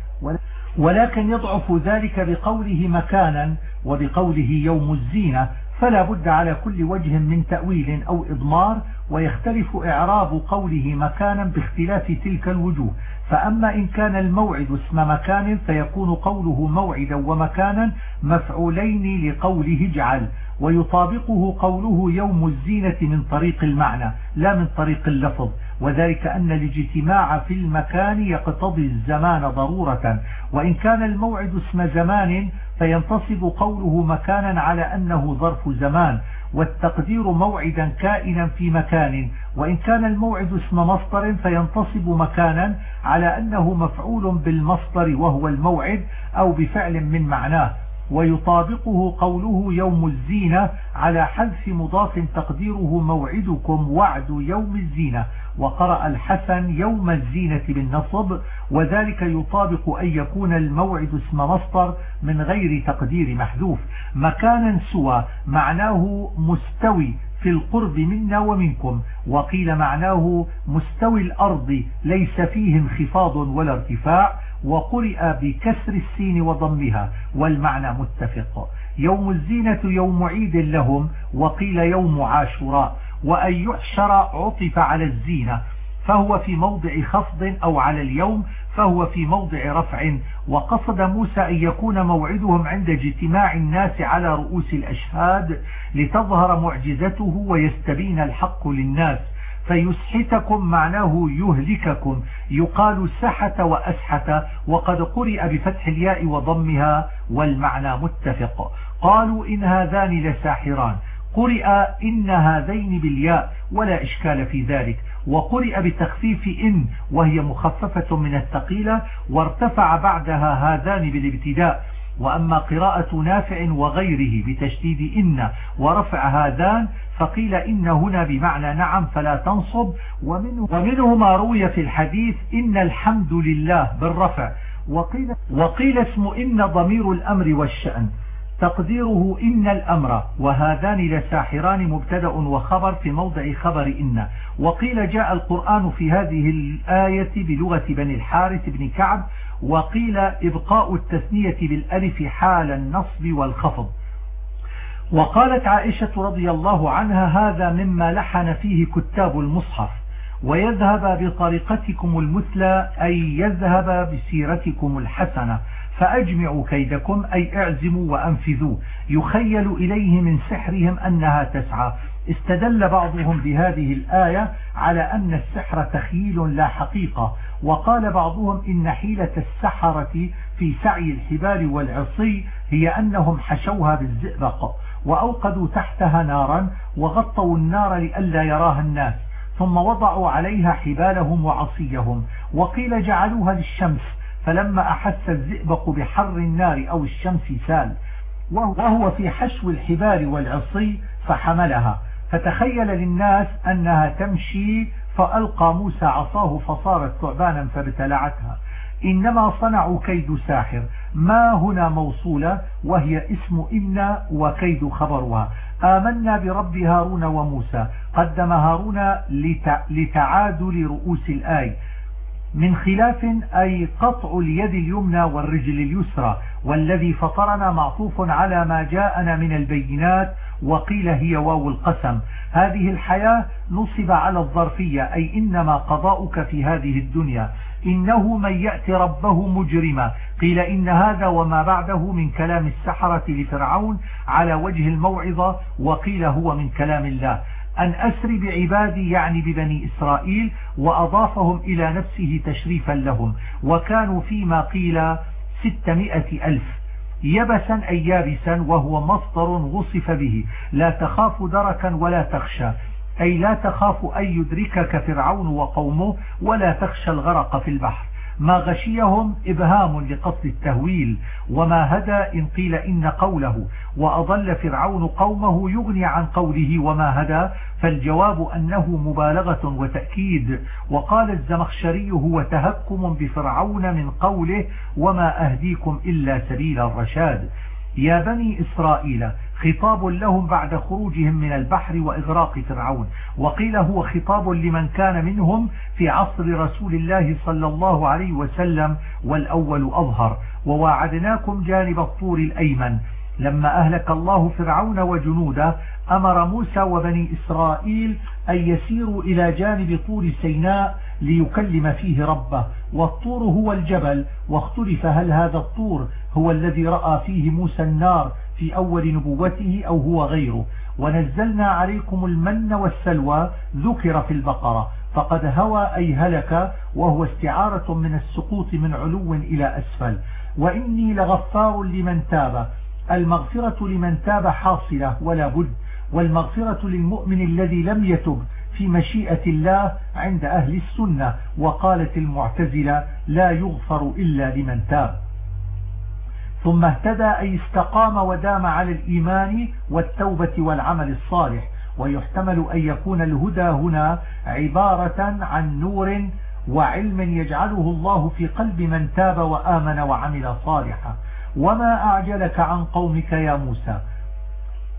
ولكن يضعف ذلك بقوله مكانا وبقوله يوم الزينة فلا بد على كل وجه من تأويل أو إضمار ويختلف إعراب قوله مكانا باختلاف تلك الوجوه. فأما إن كان الموعد اسم مكان فيكون قوله موعدا ومكانا مفعولين لقوله اجعل. ويطابقه قوله يوم الزينة من طريق المعنى لا من طريق اللفظ. وذلك أن الاجتماع في المكان يقتضي الزمان ضرورة. وإن كان الموعد اسم زمان فينتصب قوله مكانا على أنه ظرف زمان. والتقدير موعدا كائنا في مكان. وإن كان الموعد اسم مصدر فينتصب مكانا على أنه مفعول بالمصدر وهو الموعد أو بفعل من معناه. ويطابقه قوله يوم الزينة على حذف مضاف تقديره موعدكم وعد يوم الزينة. وقرأ الحسن يوم الزينة بالنصب وذلك يطابق أن يكون الموعد اسم مصدر من غير تقدير محذوف. مكانا سوى معناه مستوي في القرب منا ومنكم. وقيل معناه مستوي الأرض ليس فيه انخفاض ولا ارتفاع. وقرئ بكسر السين وضمها والمعنى متفق. يوم الزينة يوم عيد لهم وقيل يوم عاشوراء وأن يحشر عطف على الزينة فهو في موضع خفض أو على اليوم فهو في موضع رفع. وقصد موسى أن يكون موعدهم عند اجتماع الناس على رؤوس الأشهاد لتظهر معجزته ويستبين الحق للناس. فيسحتكم معناه يهلككم. يقال سحت وأسحت وقد قرئ بفتح الياء وضمها والمعنى متفق. قالوا إن هذان لساحران. قرئ إن هذين بالياء ولا إشكال في ذلك. وقرئ بتخفيف إن وهي مخففة من الثقيلة وارتفع بعدها هذان بالابتداء وأما قراءة نافع وغيره بتشديد إن ورفع هذان فقيل إن هنا بمعنى نعم فلا تنصب. ومنه, ومنه ما روي في الحديث إن الحمد لله بالرفع. وقيل, وقيل اسم إن ضمير الأمر والشأن. تقديره إن الأمر وهذان لساحران مبتدأ وخبر في موضع خبر إن. وقيل جاء القرآن في هذه الآية بلغة بني الحارث بن كعب وقيل إبقاء التثنية بالألف حال النصب والخفض. وقالت عائشة رضي الله عنها هذا مما لحن فيه كتاب المصحف ويذهب بطريقتكم المثلى أي يذهب بسيرتكم الحسنة فأجمعوا كيدكم أي اعزموا وأنفذوا. يخيل إليه من سحرهم أنها تسعى. استدل بعضهم بهذه الآية على أن السحر تخييل لا حقيقة. وقال بعضهم إن حيلة السحرة في سعي الحبال والعصي هي أنهم حشوها بالزئبق وأوقدوا تحتها نارا وغطوا النار لئلا يراها الناس ثم وضعوا عليها حبالهم وعصيهم وقيل جعلوها للشمس فلما أحس الزئبق بحر النار أو الشمس سال وهو في حشو الحبال والعصي فحملها فتخيل للناس أنها تمشي فألقى موسى عصاه فصارت ثعبانا فابتلعتها. إنما صنعوا كيد ساحر. ما هنا موصولة وهي اسم إن وكيد خبرها. آمنا برب هارون وموسى. قدم هارون لتعادل رؤوس الآي. من خلاف أي قطع اليد اليمنى والرجل اليسرى. والذي فطرنا معطوف على ما جاءنا من البينات وقيل هي واو القسم. هذه الحياة نصب على الظرفية أي إنما قضاؤك في هذه الدنيا. إنه من يأتي ربه مجرما. قيل إن هذا وما بعده من كلام السحرة لفرعون على وجه الموعظة وقيل هو من كلام الله. أن أسر بعبادي يعني ببني إسرائيل وأضافهم إلى نفسه تشريفا لهم. وكانوا فيما قيل ستمائة ألف. يبسا أي يابسا وهو مصدر وصف به. لا تخاف دركا ولا تخشى. أي لا تخاف أن يدركك فرعون وقومه ولا تخشى الغرق في البحر. ما غشيهم إبهام لقصد التهويل وما هدى إن قيل إن قوله وأضل فرعون قومه يغني عن قوله وما هدى فالجواب أنه مبالغة وتأكيد. وقال الزمخشري هو تهكم بفرعون من قوله وما أهديكم إلا سبيل الرشاد. يا بني إسرائيل خطاب لهم بعد خروجهم من البحر وإغراق فرعون. وقيل هو خطاب لمن كان منهم في عصر رسول الله صلى الله عليه وسلم والأول أظهر. وواعدناكم جانب الطور الأيمن. لما أهلك الله فرعون وجنوده أمر موسى وبني إسرائيل أن يسيروا إلى جانب طور سيناء ليكلم فيه ربه. والطور هو الجبل واختلف هل هذا الطور هو الذي رأى فيه موسى النار في أول نبوته أو هو غيره. ونزلنا عليكم المن والسلوى ذكر في البقرة. فقد هوى أي هلك وهو استعارة من السقوط من علو إلى أسفل. وإني لغفار لمن تاب. المغفرة لمن تاب حاصلة ولا بد. والمغفرة للمؤمن الذي لم يتب في مشيئة الله عند أهل السنة. وقالت المعتزلة لا يغفر إلا لمن تاب. ثم اهتدى أي استقام ودام على الإيمان والتوبة والعمل الصالح ويحتمل أن يكون الهدى هنا عبارة عن نور وعلم يجعله الله في قلب من تاب وآمن وعمل صالحا. وما أعجلك عن قومك يا موسى؟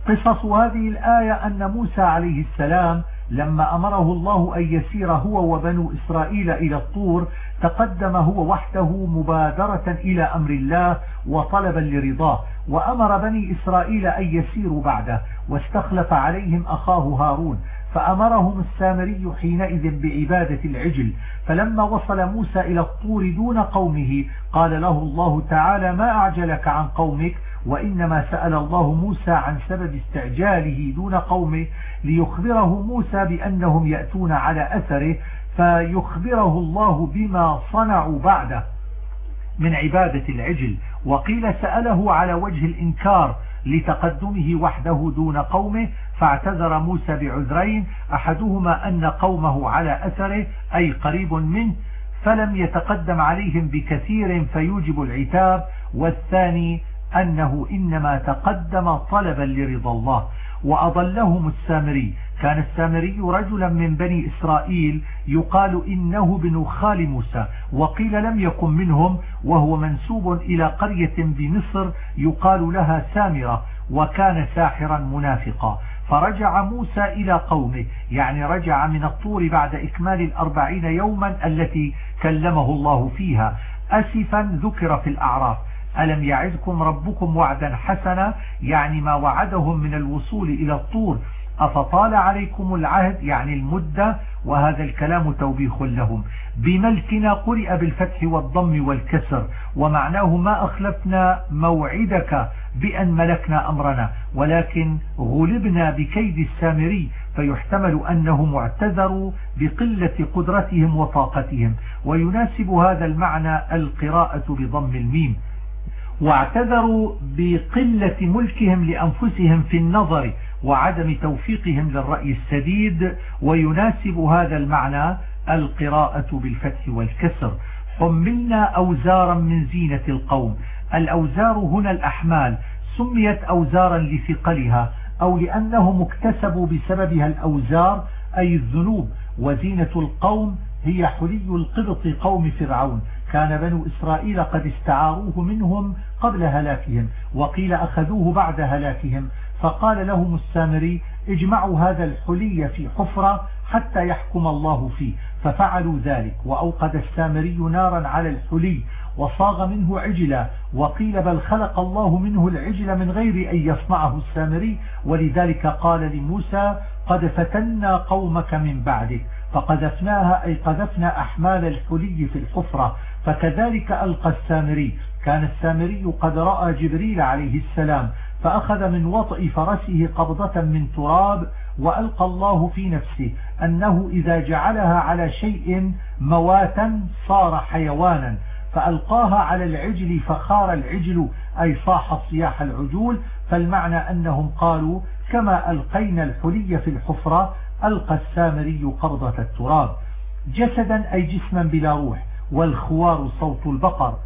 قصص هذه الآية أن موسى عليه السلام لما أمره الله أن يسير هو وبنو إسرائيل إلى الطور تقدم هو وحده مبادرة إلى أمر الله وطلبا لرضاه وأمر بني إسرائيل أن يسيروا بعده واستخلف عليهم أخاه هارون. فأمرهم السامري حينئذ بعبادة العجل. فلما وصل موسى إلى الطور دون قومه قال له الله تعالى ما أعجلك عن قومك؟ وإنما سأل الله موسى عن سبب استعجاله دون قومه ليخبره موسى بأنهم يأتون على أثره فيخبره الله بما صنعوا بعده من عبادة العجل. وقيل سأله على وجه الإنكار لتقدمه وحده دون قومه فاعتذر موسى بعذرين أحدهما أن قومه على أثره أي قريب منه فلم يتقدم عليهم بكثير فيوجب العتاب. والثاني أنه إنما تقدم طلبا لرضا الله وأضلهم السامري. كان السامري رجلا من بني إسرائيل يقال إنه بن خال موسى وقيل لم يكن منهم وهو منسوب إلى قرية بمصر يقال لها سامرة وكان ساحرا منافقا. فرجع موسى إلى قومه يعني رجع من الطور بعد إكمال الأربعين يوما التي كلمه الله فيها. أسفا ذكر في الأعراف. ألم يعدكم ربكم وعدا حسنا؟ يعني ما وعدهم من الوصول إلى الطور. أفطال عليكم العهد يعني المدة وهذا الكلام توبيخ لهم. بملكنا قرئ بالفتح والضم والكسر ومعناه ما أخلفنا موعدك بأن ملكنا أمرنا. ولكن غلبنا بكيد السامري فيحتمل أنهم اعتذروا بقلة قدرتهم وطاقتهم. ويناسب هذا المعنى القراءة بضم الميم. واعتذروا بقلة ملكهم لأنفسهم في النظر وعدم توفيقهم للرأي السديد ويناسب هذا المعنى القراءة بالفتح والكسر. حملنا أوزارا من زينة القوم. الأوزار هنا الأحمال. سميت أوزارا لثقلها أو لأنهم اكتسبوا بسببها الأوزار أي الذنوب. وزينة القوم هي حلي القبط قوم فرعون. كان بنو إسرائيل قد استعاروه منهم قبل هلاكهم وقيل أخذوه بعد هلاكهم. فقال لهم السامري اجمعوا هذا الحلي في حفرة حتى يحكم الله فيه. ففعلوا ذلك وأوقد السامري نارا على الحلي وصاغ منه عجلا وقيل بل خلق الله منه العجل من غير أن يصنعه السامري ولذلك قال لموسى قد فتنا قومك من بعدك فقذفناها أي قذفنا أحمال الحلي في الحفرة فكذلك ألقى السامري كان السامري قد رأى جبريل عليه السلام فأخذ من وطئ فرسه قبضة من تراب وألقى الله في نفسه أنه إذا جعلها على شيء مواتا صار حيوانا فألقاها على العجل فخار العجل أي صاح صياح العجول. فالمعنى أنهم قالوا كما ألقينا الحلي في الحفرة ألقى السامري قبضة التراب. جسدا أي جسما بلا روح والخوار صوت البقر.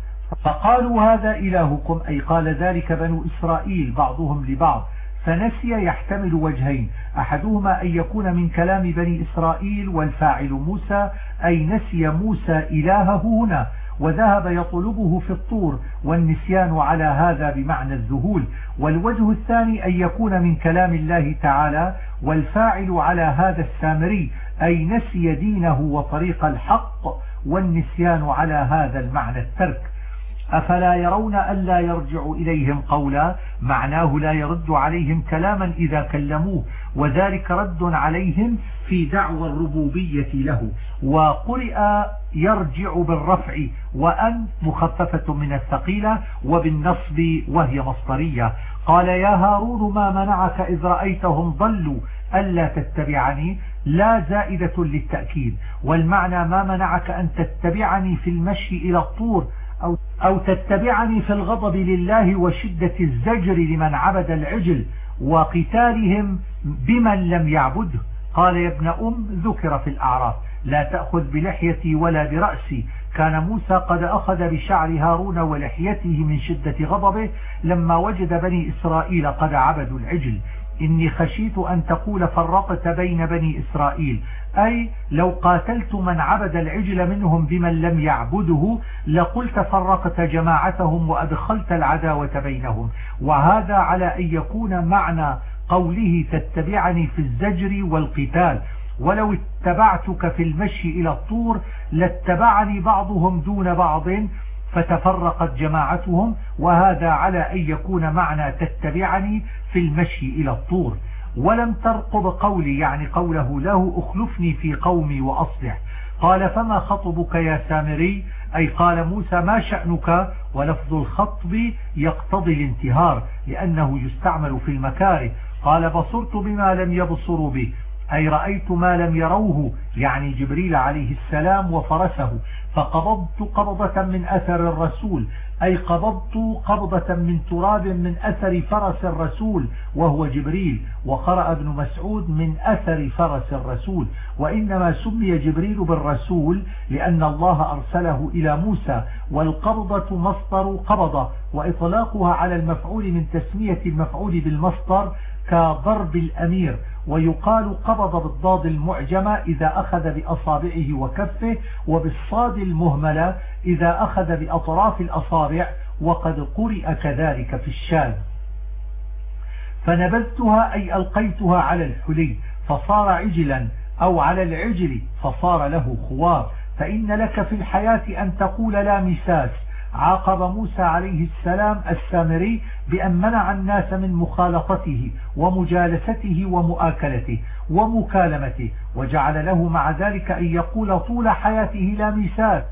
فقالوا هذا إلهكم أي قال ذلك بنو إسرائيل بعضهم لبعض. فنسي يحتمل وجهين أحدهما أن يكون من كلام بني إسرائيل والفاعل موسى أي نسي موسى إلهه هنا. وذهب يطلبه في الطور والنسيان على هذا بمعنى الذهول. والوجه الثاني أن يكون من كلام الله تعالى والفاعل على هذا السامري أي نسي دينه وطريق الحق والنسيان على هذا المعنى الترك. أفلا يرون ألا يرجع إليهم قولا؟ معناه لا يرد عليهم كلاما إذا كلموه وذلك رد عليهم في دعوى الربوبية له وقرئ يرجع بالرفع وأن مخففة من الثقيلة وبالنصب وهي مصدرية. قال يا هارون ما منعك إذ رأيتهم ضلوا ألا تتبعني؟ لا زائدة للتأكيد. والمعنى ما منعك أن تتبعني في المشي إلى الطور أو, أو تتبعني في الغضب لله وشدة الزجر لمن عبد العجل وقتالهم بمن لم يعبده. قال يا ابن أم ذكر في الأعراف لا تأخذ بلحيتي ولا برأسي. كان موسى قد أخذ بشعر هارون ولحيته من شدة غضبه لما وجد بني إسرائيل قد عبدوا العجل. إني خشيت أن تقول فرقت بين بني إسرائيل. أي لو قاتلت من عبد العجل منهم بمن لم يعبده لقلت فرقت جماعتهم وأدخلت العداوة بينهم. وهذا على أن يكون معنى قوله تتبعني في الزجر والقتال ولو اتبعتك في المشي إلى الطور لاتبعني بعضهم دون بعض فتفرقت جماعتهم وهذا على أن يكون معنى تتبعني في المشي إلى الطور. ولم ترقب قولي يعني قوله له أخلفني في قومي وأصلح. قال فما خطبك يا سامري؟ أي قال موسى ما شأنك؟ ولفظ الخطب يقتضي الانتهار لأنه يستعمل في المكاره. قال بصرت بما لم يبصروا به أي رأيت ما لم يروه يعني جبريل عليه السلام وفرسه فقبضت قبضة من أثر الرسول أي قبضت قبضة من تراب من أثر فرس الرسول وهو جبريل وقرأ ابن مسعود من أثر فرس الرسول وإنما سمي جبريل بالرسول لأن الله أرسله إلى موسى والقبضة مصدر قبضة وإطلاقها على المفعول من تسمية المفعول بالمصدر كضرب الأمير ويقال قبض بالضاد المعجمة إذا أخذ بأصابعه وكفه وبالصاد المهملة إذا أخذ بأطراف الأصابع وقد قرئ كذلك في الشام فنبذتها أي ألقيتها على الحلي فصار عجلا أو على العجل فصار له خوار. فإن لك في الحياة أن تقول لا مساس عاقب موسى عليه السلام السامري بأن منع الناس من مخالطته ومجالسته ومؤاكلته ومكالمته وجعل له مع ذلك أن يقول طول حياته لا ميسات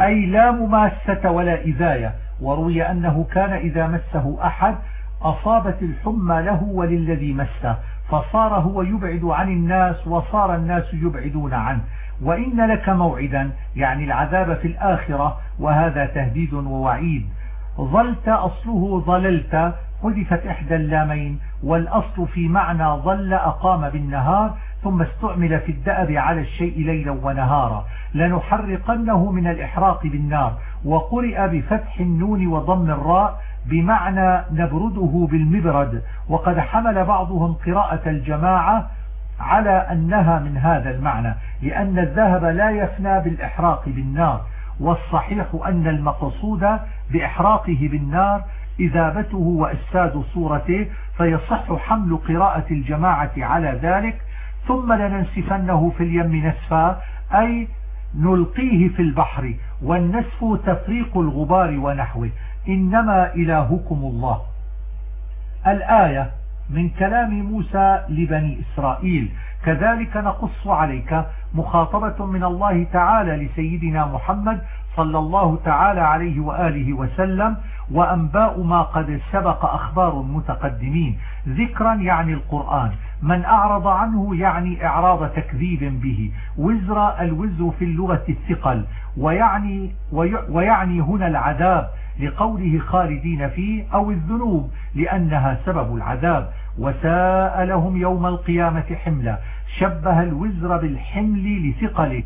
أي لا مماسة ولا إذاية. وروي أنه كان إذا مسه أحد أصابت الحمى له وللذي مسه فصار هو يبعد عن الناس وصار الناس يبعدون عنه. وإن لك موعدا يعني العذاب في الآخرة وهذا تهديد ووعيد. ظلت أصله ظللت حذفت إحدى اللامين والأصل في معنى ظل أقام بالنهار ثم استعمل في الدأب على الشيء ليلا ونهارا. لنحرقنه من الإحراق بالنار. وقرئ بفتح النون وضم الراء بمعنى نبرده بالمبرد. وقد حمل بعضهم قراءة الجماعة على أنها من هذا المعنى لأن الذهب لا يفنى بالإحراق بالنار والصحيح أن المقصود بإحراقه بالنار إذابته وإفساد صورته فيصح حمل قراءة الجماعة على ذلك ثم لننسفنه في اليم نسفا أي نلقيه في البحر والنسف تفريق الغبار ونحوه إنما إلهكم الله. الآية من كلام موسى لبني إسرائيل. كذلك نقص عليك مخاطبة من الله تعالى لسيدنا محمد صلى الله تعالى عليه وآله وسلم وأنباء ما قد سبق أخبار المتقدمين. ذكرا يعني القرآن. من أعرض عنه يعني إعراض تكذيب به. وزر الوزر في اللغة الثقل. ويعني, ويعني هنا العذاب لقوله خالدين فيه أو الذنوب لأنها سبب العذاب. وساء لهم يوم القيامة حملا. شبه الوزر بالحمل لثقله.